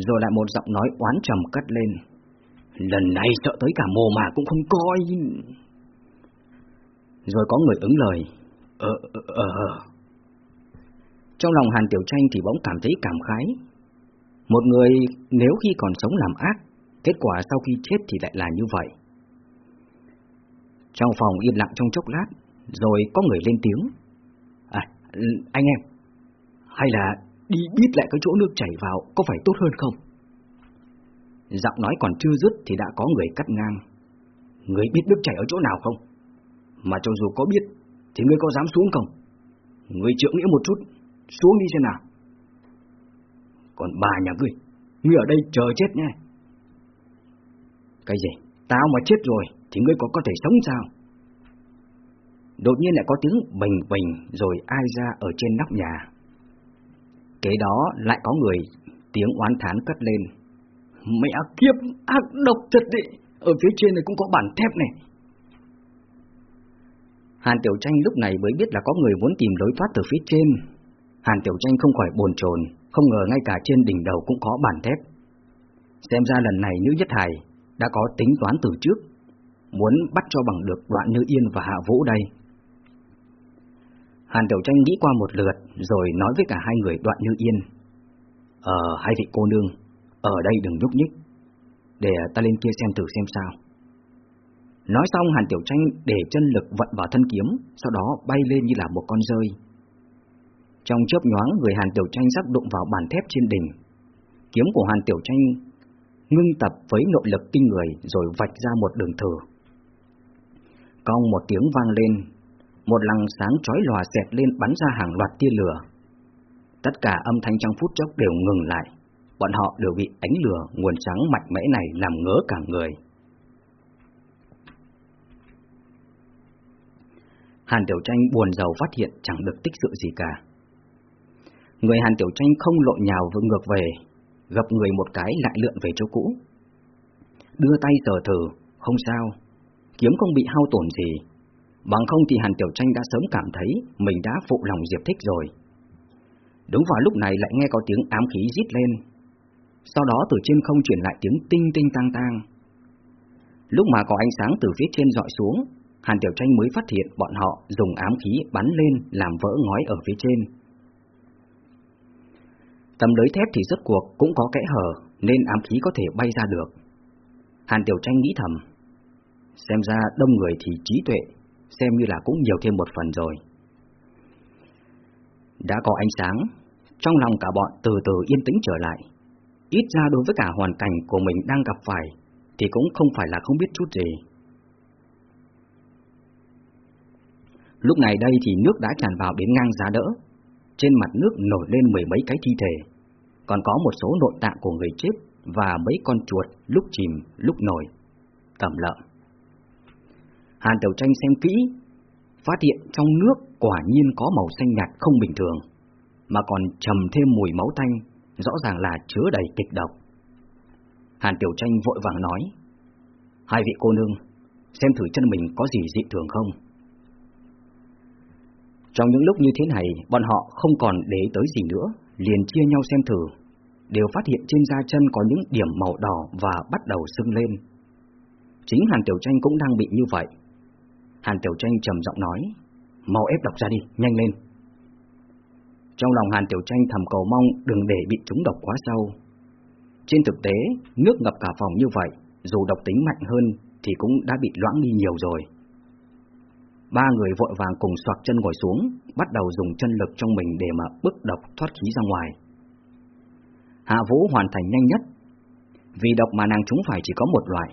Rồi lại một giọng nói oán trầm cất lên. Lần này sợ tới cả mồ mà cũng không coi. Rồi có người ứng lời. Ờ, ờ, ờ. ờ. Trong lòng Hàn Tiểu Tranh thì bỗng cảm thấy cảm khái. Một người nếu khi còn sống làm ác, kết quả sau khi chết thì lại là như vậy. Trong phòng yên lặng trong chốc lát, rồi có người lên tiếng. À, anh em, hay là đi biết lại cái chỗ nước chảy vào có phải tốt hơn không? Giọng nói còn chưa dứt thì đã có người cắt ngang. Người biết nước chảy ở chỗ nào không? Mà cho dù có biết, thì ngươi có dám xuống không? Ngươi chịu nghĩa một chút, xuống đi xem nào. Còn bà nhà ngươi, ngươi ở đây chờ chết nhé. Cái gì? Tao mà chết rồi, thì ngươi có có thể sống sao? Đột nhiên lại có tiếng bình bình rồi ai ra ở trên nóc nhà. Kế đó lại có người tiếng oán thán cất lên. Mẹ kiếp, ác độc thật đấy, ở phía trên này cũng có bản thép này. Hàn Tiểu Tranh lúc này mới biết là có người muốn tìm lối thoát từ phía trên. Hàn Tiểu Tranh không khỏi bồn chồn, không ngờ ngay cả trên đỉnh đầu cũng có bản thép. Xem ra lần này Nữ Nhất Hải đã có tính toán từ trước, muốn bắt cho bằng được đoạn Như Yên và Hạ Vũ đây. Hàn Tiểu Tranh nghĩ qua một lượt rồi nói với cả hai người đoạn Như Yên. Ờ, hai vị cô nương, ở đây đừng nhúc nhích, để ta lên kia xem thử xem sao. Nói xong Hàn Tiểu Tranh để chân lực vận vào thân kiếm, sau đó bay lên như là một con rơi. Trong chớp nhoáng, người Hàn Tiểu Tranh sắp đụng vào bàn thép trên đỉnh. Kiếm của Hàn Tiểu Tranh ngưng tập với nội lực kinh người rồi vạch ra một đường thử. Cong một tiếng vang lên, một lăng sáng chói lòa xẹt lên bắn ra hàng loạt tia lửa. Tất cả âm thanh trong phút chốc đều ngừng lại, bọn họ đều bị ánh lửa nguồn sáng mạnh mẽ này làm ngớ cả người. Hàn Tiểu Tranh buồn giàu phát hiện chẳng được tích sự gì cả. Người Hàn Tiểu Tranh không lộn nhào vừa ngược về, gặp người một cái lại lượn về chỗ cũ. Đưa tay giờ thử, không sao, kiếm không bị hao tổn gì, bằng không thì Hàn Tiểu Tranh đã sớm cảm thấy mình đã phụ lòng Diệp Thích rồi. Đúng vào lúc này lại nghe có tiếng ám khí rít lên, sau đó từ trên không chuyển lại tiếng tinh tinh tang tang. Lúc mà có ánh sáng từ phía trên dọi xuống, Hàn Tiểu Tranh mới phát hiện bọn họ dùng ám khí bắn lên làm vỡ ngói ở phía trên. Tấm lưới thép thì rốt cuộc cũng có kẽ hở nên ám khí có thể bay ra được. Hàn Tiểu Tranh nghĩ thầm, xem ra đông người thì trí tuệ, xem như là cũng nhiều thêm một phần rồi. Đã có ánh sáng, trong lòng cả bọn từ từ yên tĩnh trở lại. Ít ra đối với cả hoàn cảnh của mình đang gặp phải thì cũng không phải là không biết chút gì. Lúc này đây thì nước đã tràn vào đến ngang giá đỡ, trên mặt nước nổi lên mười mấy cái thi thể, còn có một số nội tạng của người chết và mấy con chuột lúc chìm lúc nổi, tẩm lợm. Hàn Tiểu Tranh xem kỹ, phát hiện trong nước quả nhiên có màu xanh nhạt không bình thường, mà còn trầm thêm mùi máu tanh, rõ ràng là chứa đầy kịch độc. Hàn Tiểu Tranh vội vàng nói, hai vị cô nương, xem thử chân mình có gì dị thường không? Trong những lúc như thế này, bọn họ không còn để tới gì nữa, liền chia nhau xem thử, đều phát hiện trên da chân có những điểm màu đỏ và bắt đầu sưng lên. Chính Hàn Tiểu Tranh cũng đang bị như vậy. Hàn Tiểu Tranh trầm giọng nói, mau ép độc ra đi, nhanh lên. Trong lòng Hàn Tiểu Tranh thầm cầu mong đừng để bị trúng độc quá sâu. Trên thực tế, nước ngập cả phòng như vậy, dù độc tính mạnh hơn thì cũng đã bị loãng đi nhiều rồi. Ba người vội vàng cùng soạt chân ngồi xuống, bắt đầu dùng chân lực trong mình để mà bức độc thoát khí ra ngoài. Hạ Vũ hoàn thành nhanh nhất, vì độc mà nàng chúng phải chỉ có một loại.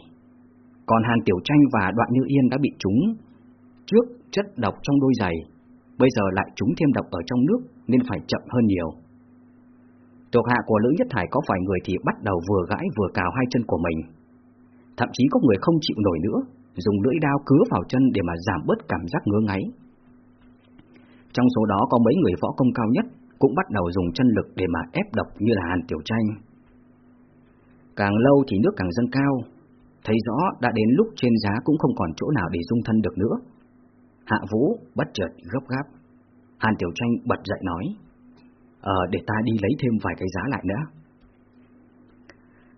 Còn Hàn Tiểu Tranh và Đoạn Như Yên đã bị trúng trước chất độc trong đôi giày, bây giờ lại trúng thêm độc ở trong nước nên phải chậm hơn nhiều. Thuộc hạ của Lữ Nhất Hải có vài người thì bắt đầu vừa gãi vừa cào hai chân của mình. Thậm chí có người không chịu nổi nữa, dùng lưỡi đao cứa vào chân để mà giảm bớt cảm giác ngứa ngáy. Trong số đó có mấy người võ công cao nhất cũng bắt đầu dùng chân lực để mà ép độc như là Hàn Tiểu Tranh. Càng lâu thì nước càng dâng cao, thấy rõ đã đến lúc trên giá cũng không còn chỗ nào để dung thân được nữa. Hạ Vũ bất chợt gấp gáp. Hàn Tiểu Tranh bật dậy nói, Ờ, để ta đi lấy thêm vài cái giá lại nữa.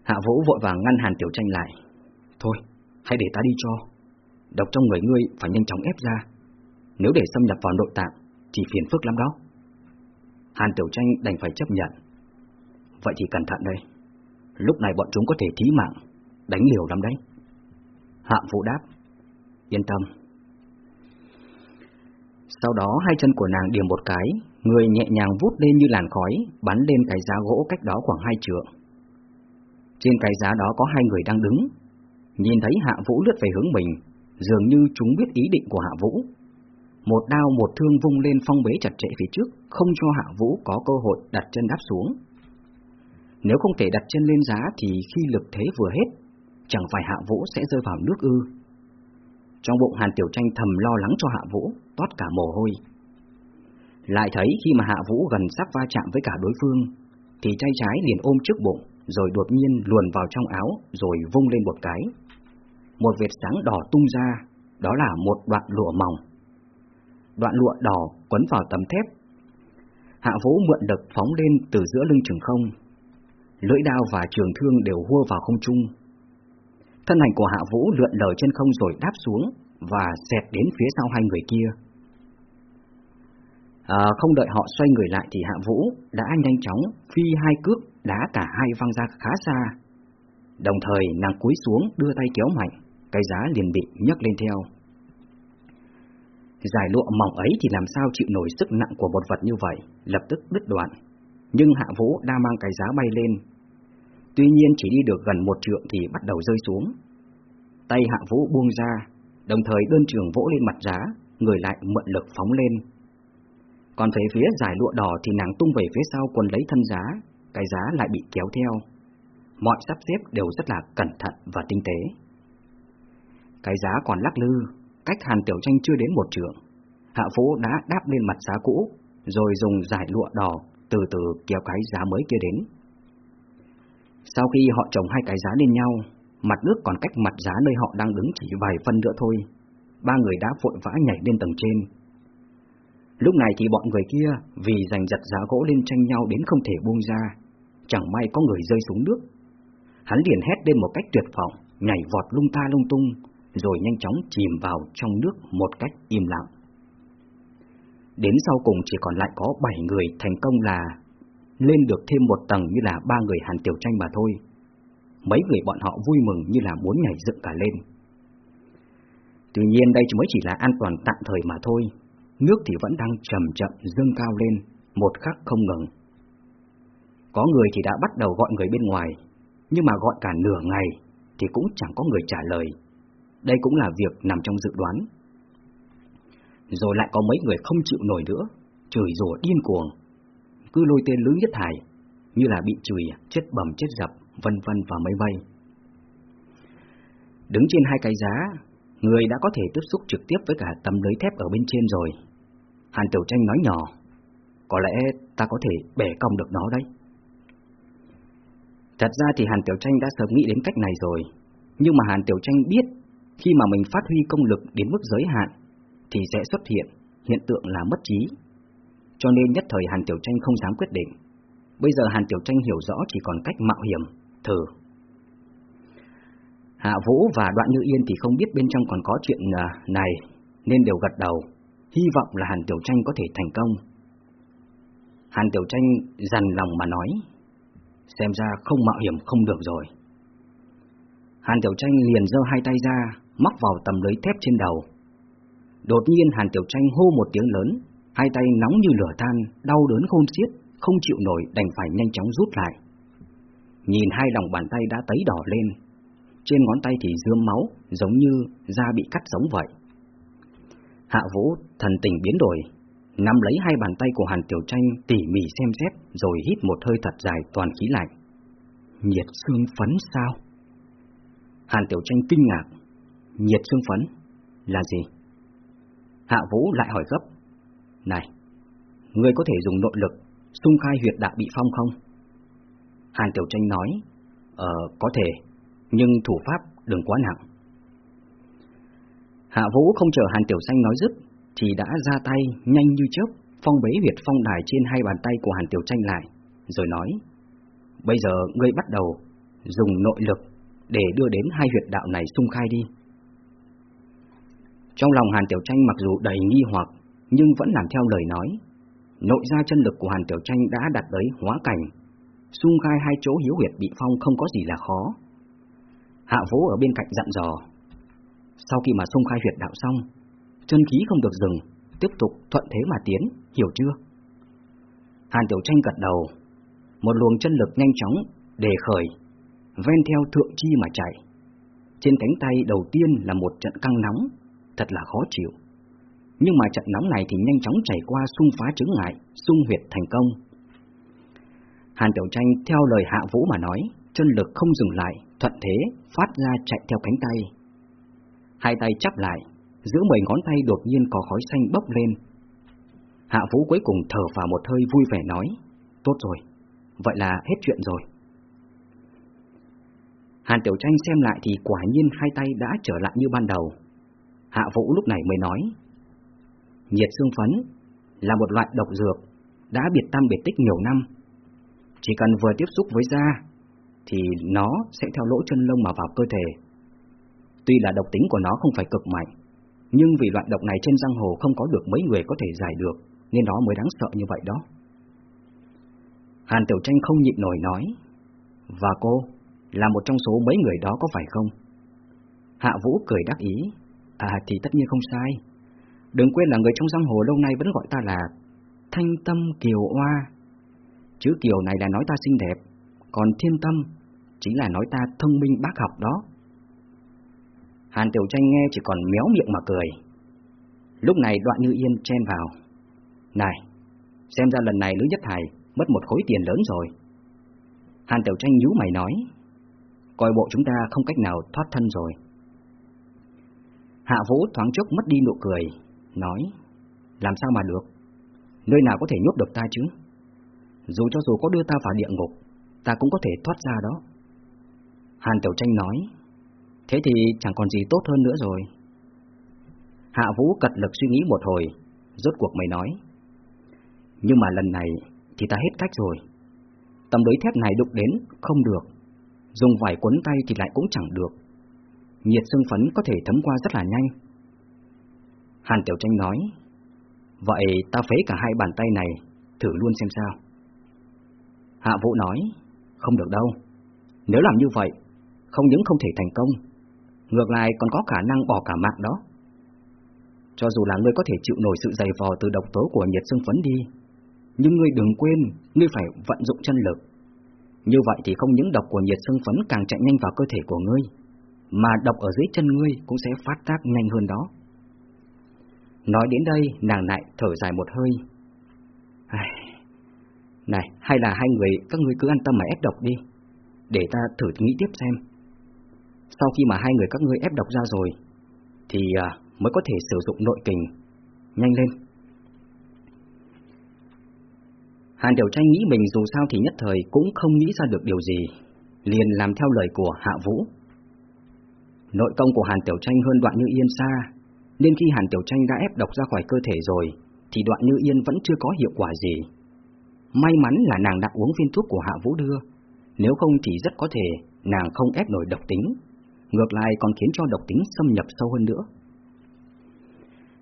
Hạ Vũ vội vàng ngăn Hàn Tiểu Tranh lại. Thôi, hãy để ta đi cho. Độc trong người ngươi phải nhanh chóng ép ra. Nếu để xâm nhập vào nội tạng, thì phiền phức lắm đó. Hàn Tiểu Tranh đành phải chấp nhận. Vậy thì cẩn thận đây. Lúc này bọn chúng có thể thí mạng, đánh liều lắm đấy. Hạm Vũ đáp. Yên tâm. Sau đó hai chân của nàng điểm một cái, người nhẹ nhàng vút lên như làn khói, bắn lên cái giá gỗ cách đó khoảng hai trượng. Trên cái giá đó có hai người đang đứng, Nhìn thấy Hạ Vũ lướt về hướng mình, dường như chúng biết ý định của Hạ Vũ. Một đao một thương vung lên phong bế chặt chẽ phía trước, không cho Hạ Vũ có cơ hội đặt chân đáp xuống. Nếu không thể đặt chân lên giá thì khi lực thế vừa hết, chẳng phải Hạ Vũ sẽ rơi vào nước ư. Trong bụng Hàn Tiểu Tranh thầm lo lắng cho Hạ Vũ, toát cả mồ hôi. Lại thấy khi mà Hạ Vũ gần sắp va chạm với cả đối phương, thì tay trái liền ôm trước bụng, rồi đột nhiên luồn vào trong áo, rồi vung lên một cái, một vệt sáng đỏ tung ra, đó là một đoạn lụa mỏng. Đoạn lụa đỏ quấn vào tấm thép. Hạ Vũ mượn lực phóng lên từ giữa lưng trường không. Lưỡi đao và trường thương đều hua vào không trung. Thân hành của Hạ Vũ lượn lờ trên không rồi đáp xuống và xẹt đến phía sau hai người kia. À, không đợi họ xoay người lại thì Hạ Vũ đã nhanh chóng phi hai cước đá cả hai văng ra khá xa. Đồng thời nàng cúi xuống đưa tay kéo mạnh cái giá liền bị nhấc lên theo. Giải lụa mỏng ấy thì làm sao chịu nổi sức nặng của một vật như vậy, lập tức đứt đoạn. Nhưng Hạ Vũ đã mang cái giá bay lên. Tuy nhiên chỉ đi được gần một trượng thì bắt đầu rơi xuống. Tay Hạ Vũ buông ra, đồng thời đơn trường vỗ lên mặt giá, người lại mượn lực phóng lên. Còn thấy phía giải lụa đỏ thì nàng tung về phía sau quần lấy thân giá, cái giá lại bị kéo theo. Mọi sắp xếp đều rất là cẩn thận và tinh tế. Cái giá còn lắc lư, cách Hàn Tiểu Tranh chưa đến một trượng. Hạ Vũ đã đáp lên mặt giá cũ, rồi dùng giải lụa đỏ từ từ kéo cái giá mới kia đến. Sau khi họ trồng hai cái giá lên nhau, mặt nước còn cách mặt giá nơi họ đang đứng chỉ vài phân nữa thôi. Ba người đã vội vã nhảy lên tầng trên. Lúc này thì bọn người kia vì giành giật giá gỗ lên tranh nhau đến không thể buông ra, chẳng may có người rơi xuống nước. Hắn liền hét lên một cách tuyệt vọng, nhảy vọt lung ta lung tung, rồi nhanh chóng chìm vào trong nước một cách im lặng. Đến sau cùng chỉ còn lại có 7 người thành công là lên được thêm một tầng như là ba người Hàn Tiểu Tranh mà thôi. Mấy người bọn họ vui mừng như là muốn nhảy dựng cả lên. Tuy nhiên đây mới chỉ là an toàn tạm thời mà thôi, nước thì vẫn đang chậm chậm dâng cao lên, một khắc không ngừng. Có người thì đã bắt đầu gọi người bên ngoài, nhưng mà gọi cả nửa ngày thì cũng chẳng có người trả lời. Đây cũng là việc nằm trong dự đoán. Rồi lại có mấy người không chịu nổi nữa, chửi rủa điên cuồng, cứ lôi tên Lữ Nhất thải, như là bị chửi, chết bầm chết dập, vân vân và mấy vây. Đứng trên hai cái giá, người đã có thể tiếp xúc trực tiếp với cả tấm lưới thép ở bên trên rồi. Hàn Tiểu Tranh nói nhỏ, có lẽ ta có thể bẻ cong được nó đấy. Thật ra thì Hàn Tiểu Tranh đã sớm nghĩ đến cách này rồi, nhưng mà Hàn Tiểu Tranh biết khi mà mình phát huy công lực đến mức giới hạn thì sẽ xuất hiện hiện tượng là mất trí. Cho nên nhất thời Hàn Tiểu Tranh không dám quyết định. Bây giờ Hàn Tiểu Tranh hiểu rõ chỉ còn cách mạo hiểm, thử. Hạ Vũ và Đoạn Như Yên thì không biết bên trong còn có chuyện à, này, nên đều gật đầu, hy vọng là Hàn Tiểu Tranh có thể thành công. Hàn Tiểu Tranh dằn lòng mà nói, xem ra không mạo hiểm không được rồi. Hàn Tiểu Tranh liền giơ hai tay ra, móc vào tầm lưới thép trên đầu. Đột nhiên Hàn Tiểu Tranh hô một tiếng lớn, hai tay nóng như lửa than, đau đớn khôn xiết, không chịu nổi đành phải nhanh chóng rút lại. Nhìn hai lòng bàn tay đã tấy đỏ lên, trên ngón tay thì dươm máu, giống như da bị cắt giống vậy. Hạ Vũ thần tình biến đổi, nắm lấy hai bàn tay của Hàn Tiểu Tranh tỉ mỉ xem xét rồi hít một hơi thật dài toàn khí lạnh. Nhiệt xương phấn sao? Hàn Tiểu Tranh kinh ngạc. Nhiệt xương phấn là gì? Hạ Vũ lại hỏi gấp. Này, ngươi có thể dùng nội lực xung khai huyệt đạo bị phong không? Hàn Tiểu Tranh nói, Ờ, có thể, nhưng thủ pháp đừng quá nặng. Hạ Vũ không chờ Hàn Tiểu Xanh nói dứt, thì đã ra tay nhanh như chớp, phong bế huyệt phong đài trên hai bàn tay của Hàn Tiểu Tranh lại, rồi nói, bây giờ ngươi bắt đầu dùng nội lực để đưa đến hai huyệt đạo này xung khai đi. Trong lòng Hàn Tiểu Tranh mặc dù đầy nghi hoặc, nhưng vẫn làm theo lời nói. Nội ra chân lực của Hàn Tiểu Tranh đã đạt tới hóa cảnh, xung khai hai chỗ hiếu huyệt bị phong không có gì là khó. Hạ Vũ ở bên cạnh dặn dò. Sau khi mà xung khai huyệt đạo xong, chân khí không được dừng, tiếp tục thuận thế mà tiến, hiểu chưa? Hàn Tiểu Tranh gật đầu, một luồng chân lực nhanh chóng đề khởi, ven theo thượng chi mà chạy. Trên cánh tay đầu tiên là một trận căng nóng, thật là khó chịu. Nhưng mà trận nóng này thì nhanh chóng chảy qua xung phá chứng ngại, xung huyệt thành công. Hàn Tiểu Tranh theo lời Hạ Vũ mà nói, chân lực không dừng lại, thuận thế, phát ra chạy theo cánh tay. Hai tay chắp lại, giữa mười ngón tay đột nhiên có khói xanh bốc lên. Hạ Vũ cuối cùng thở vào một hơi vui vẻ nói, tốt rồi, vậy là hết chuyện rồi. Hàn Tiểu Tranh xem lại thì quả nhiên hai tay đã trở lại như ban đầu. Hạ Vũ lúc này mới nói, nhiệt xương phấn là một loại độc dược đã biệt tâm biệt tích nhiều năm. Chỉ cần vừa tiếp xúc với da thì nó sẽ theo lỗ chân lông mà vào cơ thể. Tuy là độc tính của nó không phải cực mạnh, nhưng vì loại độc này trên giang hồ không có được mấy người có thể giải được, nên nó mới đáng sợ như vậy đó. Hàn Tiểu Tranh không nhịn nổi nói, và cô là một trong số mấy người đó có phải không? Hạ Vũ cười đắc ý, à thì tất nhiên không sai. Đừng quên là người trong giang hồ lâu nay vẫn gọi ta là Thanh Tâm Kiều Oa. Chữ Kiều này là nói ta xinh đẹp, còn Thiên Tâm chính là nói ta thông minh bác học đó. Hàn Tiểu Tranh nghe chỉ còn méo miệng mà cười. Lúc này đoạn như yên chen vào. Này, xem ra lần này Lữ Nhất Hải mất một khối tiền lớn rồi. Hàn Tiểu Tranh nhíu mày nói, coi bộ chúng ta không cách nào thoát thân rồi. Hạ Vũ thoáng chốc mất đi nụ cười, nói, làm sao mà được, nơi nào có thể nhốt được ta chứ? Dù cho dù có đưa ta vào địa ngục, ta cũng có thể thoát ra đó. Hàn Tiểu Tranh nói, thế thì chẳng còn gì tốt hơn nữa rồi. Hạ Vũ cật lực suy nghĩ một hồi, rốt cuộc mới nói, nhưng mà lần này thì ta hết cách rồi. Tầm lưới thép này đụng đến, không được. Dùng vải quấn tay thì lại cũng chẳng được. Nhiệt xương phấn có thể thấm qua rất là nhanh. Hàn Tiểu Tranh nói, vậy ta phế cả hai bàn tay này, thử luôn xem sao. Hạ Vũ nói, không được đâu. Nếu làm như vậy, không những không thể thành công, ngược lại còn có khả năng bỏ cả mạng đó. Cho dù là ngươi có thể chịu nổi sự dày vò từ độc tố của nhiệt xương phấn đi, nhưng ngươi đừng quên, ngươi phải vận dụng chân lực. Như vậy thì không những độc của nhiệt xương phấn càng chạy nhanh vào cơ thể của ngươi, mà độc ở dưới chân ngươi cũng sẽ phát tác nhanh hơn đó. Nói đến đây, nàng lại thở dài một hơi. Này, hay là hai người, các ngươi cứ an tâm mà ép độc đi, để ta thử nghĩ tiếp xem. Sau khi mà hai người các ngươi ép độc ra rồi, thì à, mới có thể sử dụng nội kình. Nhanh lên! Hàn Tiểu Tranh nghĩ mình dù sao thì nhất thời cũng không nghĩ ra được điều gì, liền làm theo lời của Hạ Vũ. Nội công của Hàn Tiểu Tranh hơn đoạn như yên xa, nên khi Hàn Tiểu Tranh đã ép độc ra khỏi cơ thể rồi, thì đoạn như yên vẫn chưa có hiệu quả gì. May mắn là nàng đã uống viên thuốc của Hạ Vũ đưa, nếu không thì rất có thể nàng không ép nổi độc tính, ngược lại còn khiến cho độc tính xâm nhập sâu hơn nữa.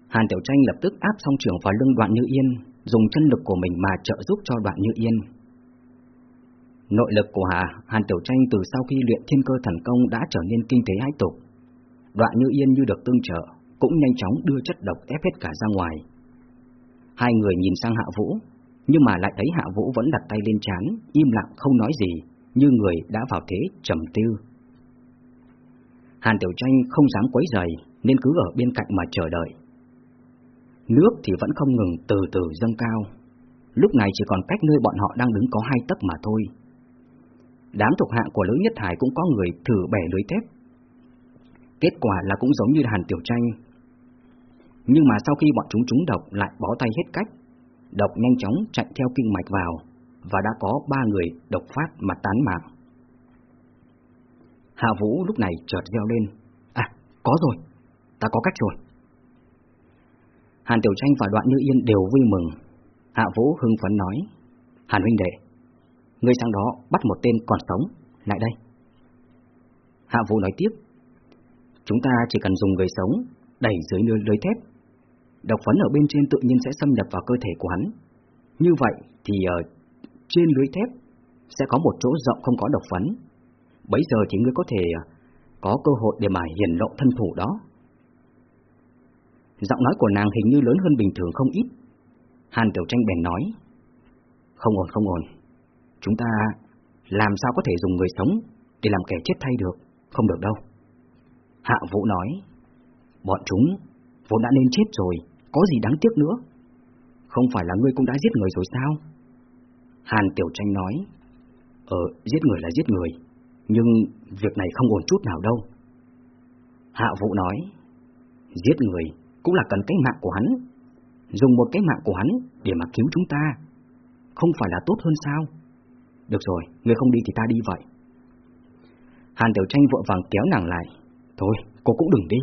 Hàn Tiểu Tranh lập tức áp song trưởng vào lưng đoạn như yên, dùng chân lực của mình mà trợ giúp cho đoạn như yên. Nội lực của Hà Hàn Tiểu Tranh từ sau khi luyện thiên cơ thần công đã trở nên kinh tế hãi tục. Đoạn như yên như được tương trợ, cũng nhanh chóng đưa chất độc ép hết cả ra ngoài. Hai người nhìn sang Hạ Vũ, nhưng mà lại thấy Hạ Vũ vẫn đặt tay lên chán, im lặng không nói gì, như người đã vào thế trầm tư. Hàn Tiểu Tranh không dám quấy rầy, nên cứ ở bên cạnh mà chờ đợi. Nước thì vẫn không ngừng từ từ dâng cao Lúc này chỉ còn cách nơi bọn họ đang đứng có hai tấc mà thôi Đám thuộc hạng của Lữ Nhất Hải cũng có người thử bẻ lưới thép. Kết quả là cũng giống như Hàn Tiểu Tranh. Nhưng mà sau khi bọn chúng trúng độc lại bó tay hết cách Độc nhanh chóng chạy theo kinh mạch vào Và đã có ba người độc phát mà tán mạng. Hạ Vũ lúc này chợt reo lên À, có rồi, ta có cách rồi. Hàn Tiểu Tranh và Đoạn Như Yên đều vui mừng. Hạ Vũ hưng phấn nói, Hàn huynh đệ, ngươi sang đó bắt một tên còn sống, lại đây. Hạ Vũ nói tiếp, chúng ta chỉ cần dùng người sống đẩy dưới nơi lưới thép, độc phấn ở bên trên tự nhiên sẽ xâm nhập vào cơ thể của hắn. Như vậy thì ở trên lưới thép sẽ có một chỗ rộng không có độc phấn. Bấy giờ thì ngươi có thể ờ, có cơ hội để mà hiển lộ thân thủ đó. Giọng nói của nàng hình như lớn hơn bình thường không ít. Hàn Tiểu Tranh bèn nói, không ổn không ổn, chúng ta làm sao có thể dùng người sống để làm kẻ chết thay được, không được đâu. Hạ Vũ nói, bọn chúng vốn đã nên chết rồi, có gì đáng tiếc nữa. Không phải là ngươi cũng đã giết người rồi sao? Hàn Tiểu Tranh nói, Ờ, giết người là giết người, nhưng việc này không ổn chút nào đâu. Hạ Vũ nói, giết người cũng là cần cái mạng của hắn. Dùng một cái mạng của hắn để mà cứu chúng ta, không phải là tốt hơn sao? Được rồi, người không đi thì ta đi vậy. Hàn Tiểu Tranh vội vàng kéo nàng lại. Thôi, cô cũng đừng đi.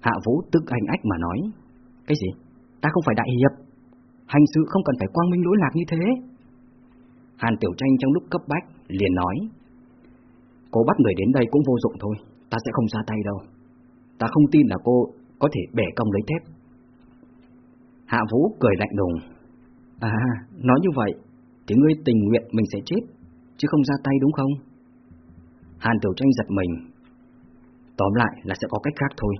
Hạ Vũ tức anh ách mà nói. Cái gì? Ta không phải đại hiệp. Hành sự không cần phải quang minh lỗi lạc như thế. Hàn Tiểu Tranh trong lúc cấp bách liền nói. Cô bắt người đến đây cũng vô dụng thôi, ta sẽ không ra tay đâu. Ta không tin là cô có thể bẻ cong lấy thép. Hạ Vũ cười lạnh đùng. À, nói như vậy, thì ngươi tình nguyện mình sẽ chết, chứ không ra tay đúng không? Hàn Tiểu Tranh giật mình. Tóm lại là sẽ có cách khác thôi.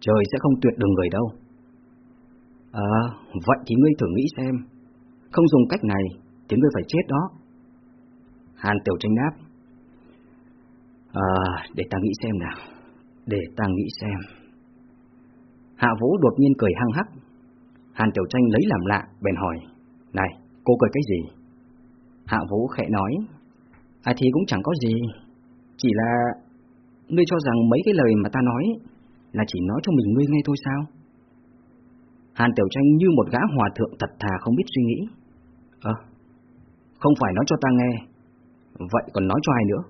Trời sẽ không tuyệt đường người đâu. À, vậy thì ngươi thử nghĩ xem. Không dùng cách này, thì ngươi phải chết đó. Hàn Tiểu Tranh đáp. À, để ta nghĩ xem nào. Để ta nghĩ xem. Hạ Vũ đột nhiên cười hăng hắc. Hàn Tiểu Tranh lấy làm lạ, bèn hỏi. Này, cô cười cái gì? Hạ Vũ khẽ nói. À thì cũng chẳng có gì. Chỉ là... Ngươi cho rằng mấy cái lời mà ta nói là chỉ nói cho mình ngươi nghe thôi sao? Hàn Tiểu Tranh như một gã hòa thượng thật thà không biết suy nghĩ. Ờ, không phải nói cho ta nghe, vậy còn nói cho ai nữa?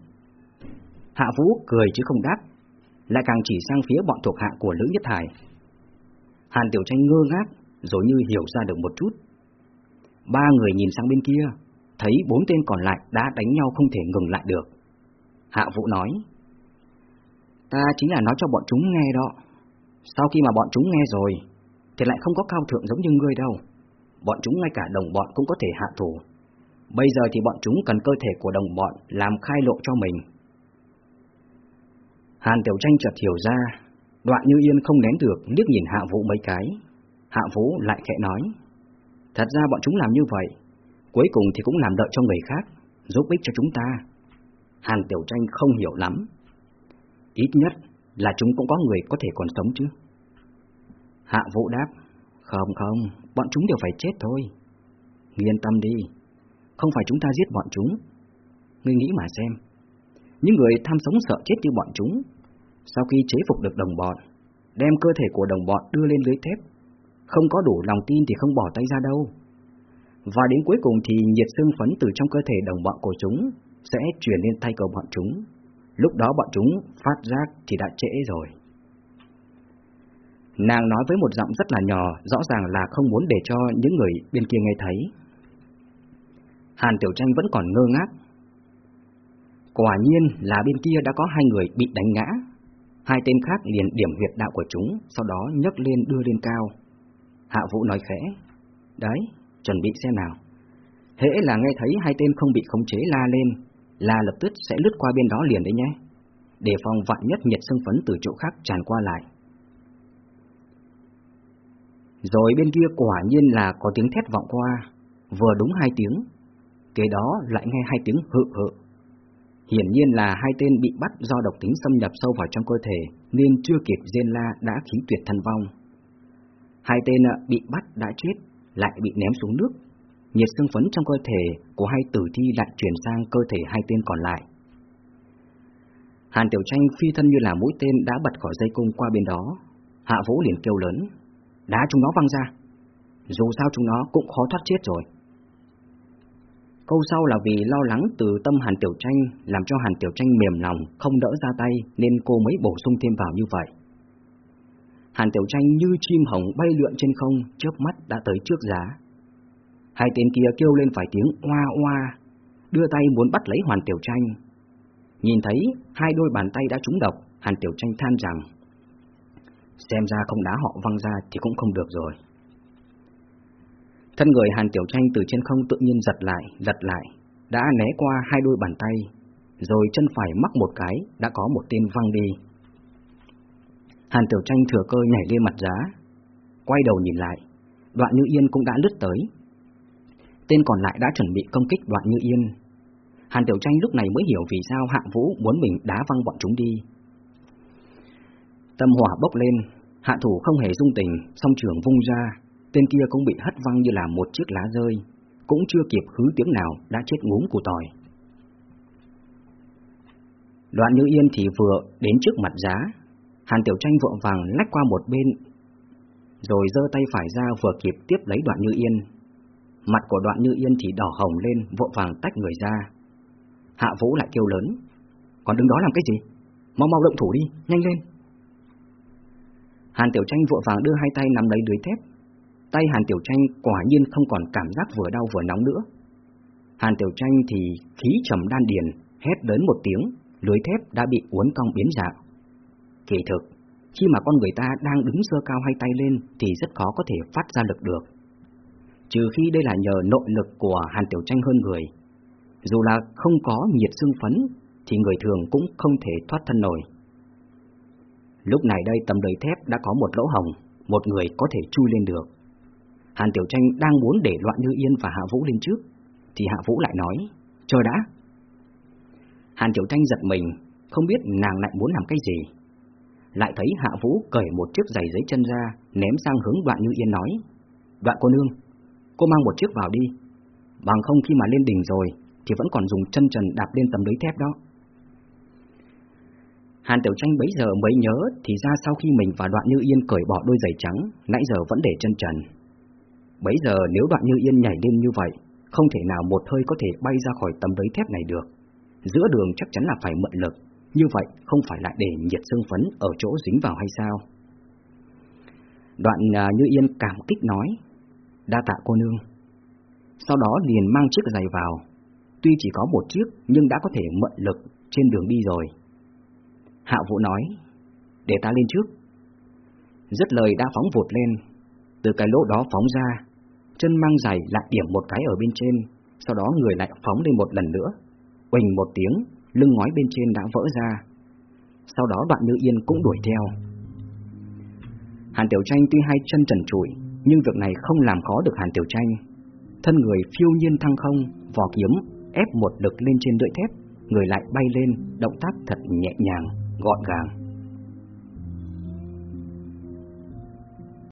Hạ Vũ cười chứ không đáp, lại càng chỉ sang phía bọn thuộc hạ của Lữ Nhất Hải. Hàn Tiểu Tranh ngơ ngác, rồi như hiểu ra được một chút. Ba người nhìn sang bên kia, thấy bốn tên còn lại đã đánh nhau không thể ngừng lại được. Hạ Vũ nói, Ta chính là nói cho bọn chúng nghe đó. Sau khi mà bọn chúng nghe rồi, thì lại không có cao thượng giống như ngươi đâu. Bọn chúng ngay cả đồng bọn cũng có thể hạ thủ. Bây giờ thì bọn chúng cần cơ thể của đồng bọn làm khai lộ cho mình. Hàn Tiểu Tranh chợt hiểu ra, đoạn như yên không nén được liếc nhìn Hạ Vũ mấy cái. Hạ Vũ lại khẽ nói, thật ra bọn chúng làm như vậy, cuối cùng thì cũng làm đợi cho người khác, giúp ích cho chúng ta. Hàn Tiểu Tranh không hiểu lắm, Ít nhất là chúng cũng có người có thể còn sống chứ. Hạ vũ đáp, không không, bọn chúng đều phải chết thôi. Yên tâm đi, không phải chúng ta giết bọn chúng. Ngươi nghĩ mà xem, những người tham sống sợ chết như bọn chúng, sau khi chế phục được đồng bọn, đem cơ thể của đồng bọn đưa lên lưới thép, không có đủ lòng tin thì không bỏ tay ra đâu. Và đến cuối cùng thì nhiệt xương phấn từ trong cơ thể đồng bọn của chúng sẽ truyền lên tay của bọn chúng, Lúc đó bọn chúng phát giác thì đã trễ rồi. Nàng nói với một giọng rất là nhỏ, rõ ràng là không muốn để cho những người bên kia nghe thấy. Hàn Tiểu Tranh vẫn còn ngơ ngác. Quả nhiên là bên kia đã có hai người bị đánh ngã. Hai tên khác liền điểm huyệt đạo của chúng, sau đó nhấc lên đưa lên cao. Hạ Vũ nói khẽ. Đấy, chuẩn bị xem nào. Hễ là nghe thấy hai tên không bị khống chế la lên, là lập tức sẽ lướt qua bên đó liền đấy nhé, để phòng vạn nhất nhiệt sưng phấn từ chỗ khác tràn qua lại. Rồi bên kia quả nhiên là có tiếng thét vọng qua, vừa đúng hai tiếng, kế đó lại nghe hai tiếng hự hự. Hiển nhiên là hai tên bị bắt do độc tính xâm nhập sâu vào trong cơ thể, nên chưa kịp rên la đã khí tuyệt thân vong. Hai tên à, bị bắt đã chết, lại bị ném xuống nước, nhiệt xương phấn trong cơ thể của hai tử thi lại chuyển sang cơ thể hai tên còn lại. Hàn Tiểu Tranh phi thân như là mũi tên đã bật khỏi dây cung qua bên đó. Hạ Vũ liền kêu lớn, đá chúng nó văng ra. Dù sao chúng nó cũng khó thoát chết rồi. Câu sau là vì lo lắng từ tâm Hàn Tiểu Tranh làm cho Hàn Tiểu Tranh mềm lòng, không đỡ ra tay nên cô mới bổ sung thêm vào như vậy. Hàn Tiểu Tranh như chim hồng bay lượn trên không, chớp mắt đã tới trước giá. Hai tên kia kêu lên phải tiếng oa oa, đưa tay muốn bắt lấy Hoàn Tiểu Tranh. Nhìn thấy hai đôi bàn tay đã trúng độc, Hàn Tiểu Tranh than rằng Xem ra không đá họ văng ra thì cũng không được rồi. Thân người Hàn Tiểu Tranh từ trên không tự nhiên giật lại, giật lại, đã né qua hai đôi bàn tay, rồi chân phải mắc một cái, đã có một tên văng đi. Hàn Tiểu Tranh thừa cơ nhảy lên mặt giá, quay đầu nhìn lại, đoạn như yên cũng đã lướt tới, Tên còn lại đã chuẩn bị công kích đoạn như yên. Hàn Tiểu Tranh lúc này mới hiểu vì sao Hạ Vũ muốn mình đá văng bọn chúng đi. Tâm hỏa bốc lên, hạ thủ không hề dung tình, song trường vung ra, tên kia cũng bị hất văng như là một chiếc lá rơi, cũng chưa kịp hứ tiếng nào đã chết ngúm củ tỏi. Đoạn Như Yên thì vừa đến trước mặt giá, Hàn Tiểu Tranh vội vàng lách qua một bên, rồi giơ tay phải ra vừa kịp tiếp lấy Đoạn Như Yên, Mặt của đoạn như yên thì đỏ hồng lên, vội vàng tách người ra. Hạ Vũ lại kêu lớn. Còn đứng đó làm cái gì? Mau mau động thủ đi, nhanh lên. Hàn Tiểu Tranh vội vàng đưa hai tay nắm lấy lưới thép. Tay Hàn Tiểu Tranh quả nhiên không còn cảm giác vừa đau vừa nóng nữa. Hàn Tiểu Tranh thì khí trầm đan điền, hét lớn một tiếng, lưới thép đã bị uốn cong biến dạng. Kỳ thực, khi mà con người ta đang đứng sơ cao hai tay lên thì rất khó có thể phát ra lực được trừ khi đây là nhờ nội lực của Hàn Tiểu Tranh hơn người. Dù là không có nhiệt xương phấn, thì người thường cũng không thể thoát thân nổi. Lúc này đây tầm đời thép đã có một lỗ hồng, một người có thể chui lên được. Hàn Tiểu Tranh đang muốn để Loạn Như Yên và Hạ Vũ lên trước, thì Hạ Vũ lại nói, chờ đã. Hàn Tiểu Tranh giật mình, không biết nàng lại muốn làm cái gì. Lại thấy Hạ Vũ cởi một chiếc giày giấy chân ra, ném sang hướng Đoạn Như Yên nói, Đoạn cô nương, cô mang một chiếc vào đi, bằng không khi mà lên đỉnh rồi thì vẫn còn dùng chân trần đạp lên tấm lưới thép đó. Hàn Tiểu Tranh bấy giờ mới nhớ thì ra sau khi mình và Đoạn Như Yên cởi bỏ đôi giày trắng, nãy giờ vẫn để chân trần. Bấy giờ nếu Đoạn Như Yên nhảy lên như vậy, không thể nào một hơi có thể bay ra khỏi tấm lưới thép này được. Giữa đường chắc chắn là phải mượn lực, như vậy không phải lại để nhiệt dương phấn ở chỗ dính vào hay sao? Đoạn à, Như Yên cảm kích nói, đa tạ cô nương. Sau đó liền mang chiếc giày vào, tuy chỉ có một chiếc nhưng đã có thể mượn lực trên đường đi rồi. Hạ Vũ nói, để ta lên trước. Rất lời đã phóng vụt lên, từ cái lỗ đó phóng ra, chân mang giày lại điểm một cái ở bên trên, sau đó người lại phóng lên một lần nữa. Quỳnh một tiếng, lưng ngói bên trên đã vỡ ra. Sau đó đoạn nữ yên cũng đuổi theo. Hàn Tiểu Tranh tuy hai chân trần trụi, nhưng việc này không làm khó được Hàn Tiểu Tranh. Thân người phiêu nhiên thăng không, vò kiếm, ép một lực lên trên lưỡi thép, người lại bay lên, động tác thật nhẹ nhàng, gọn gàng.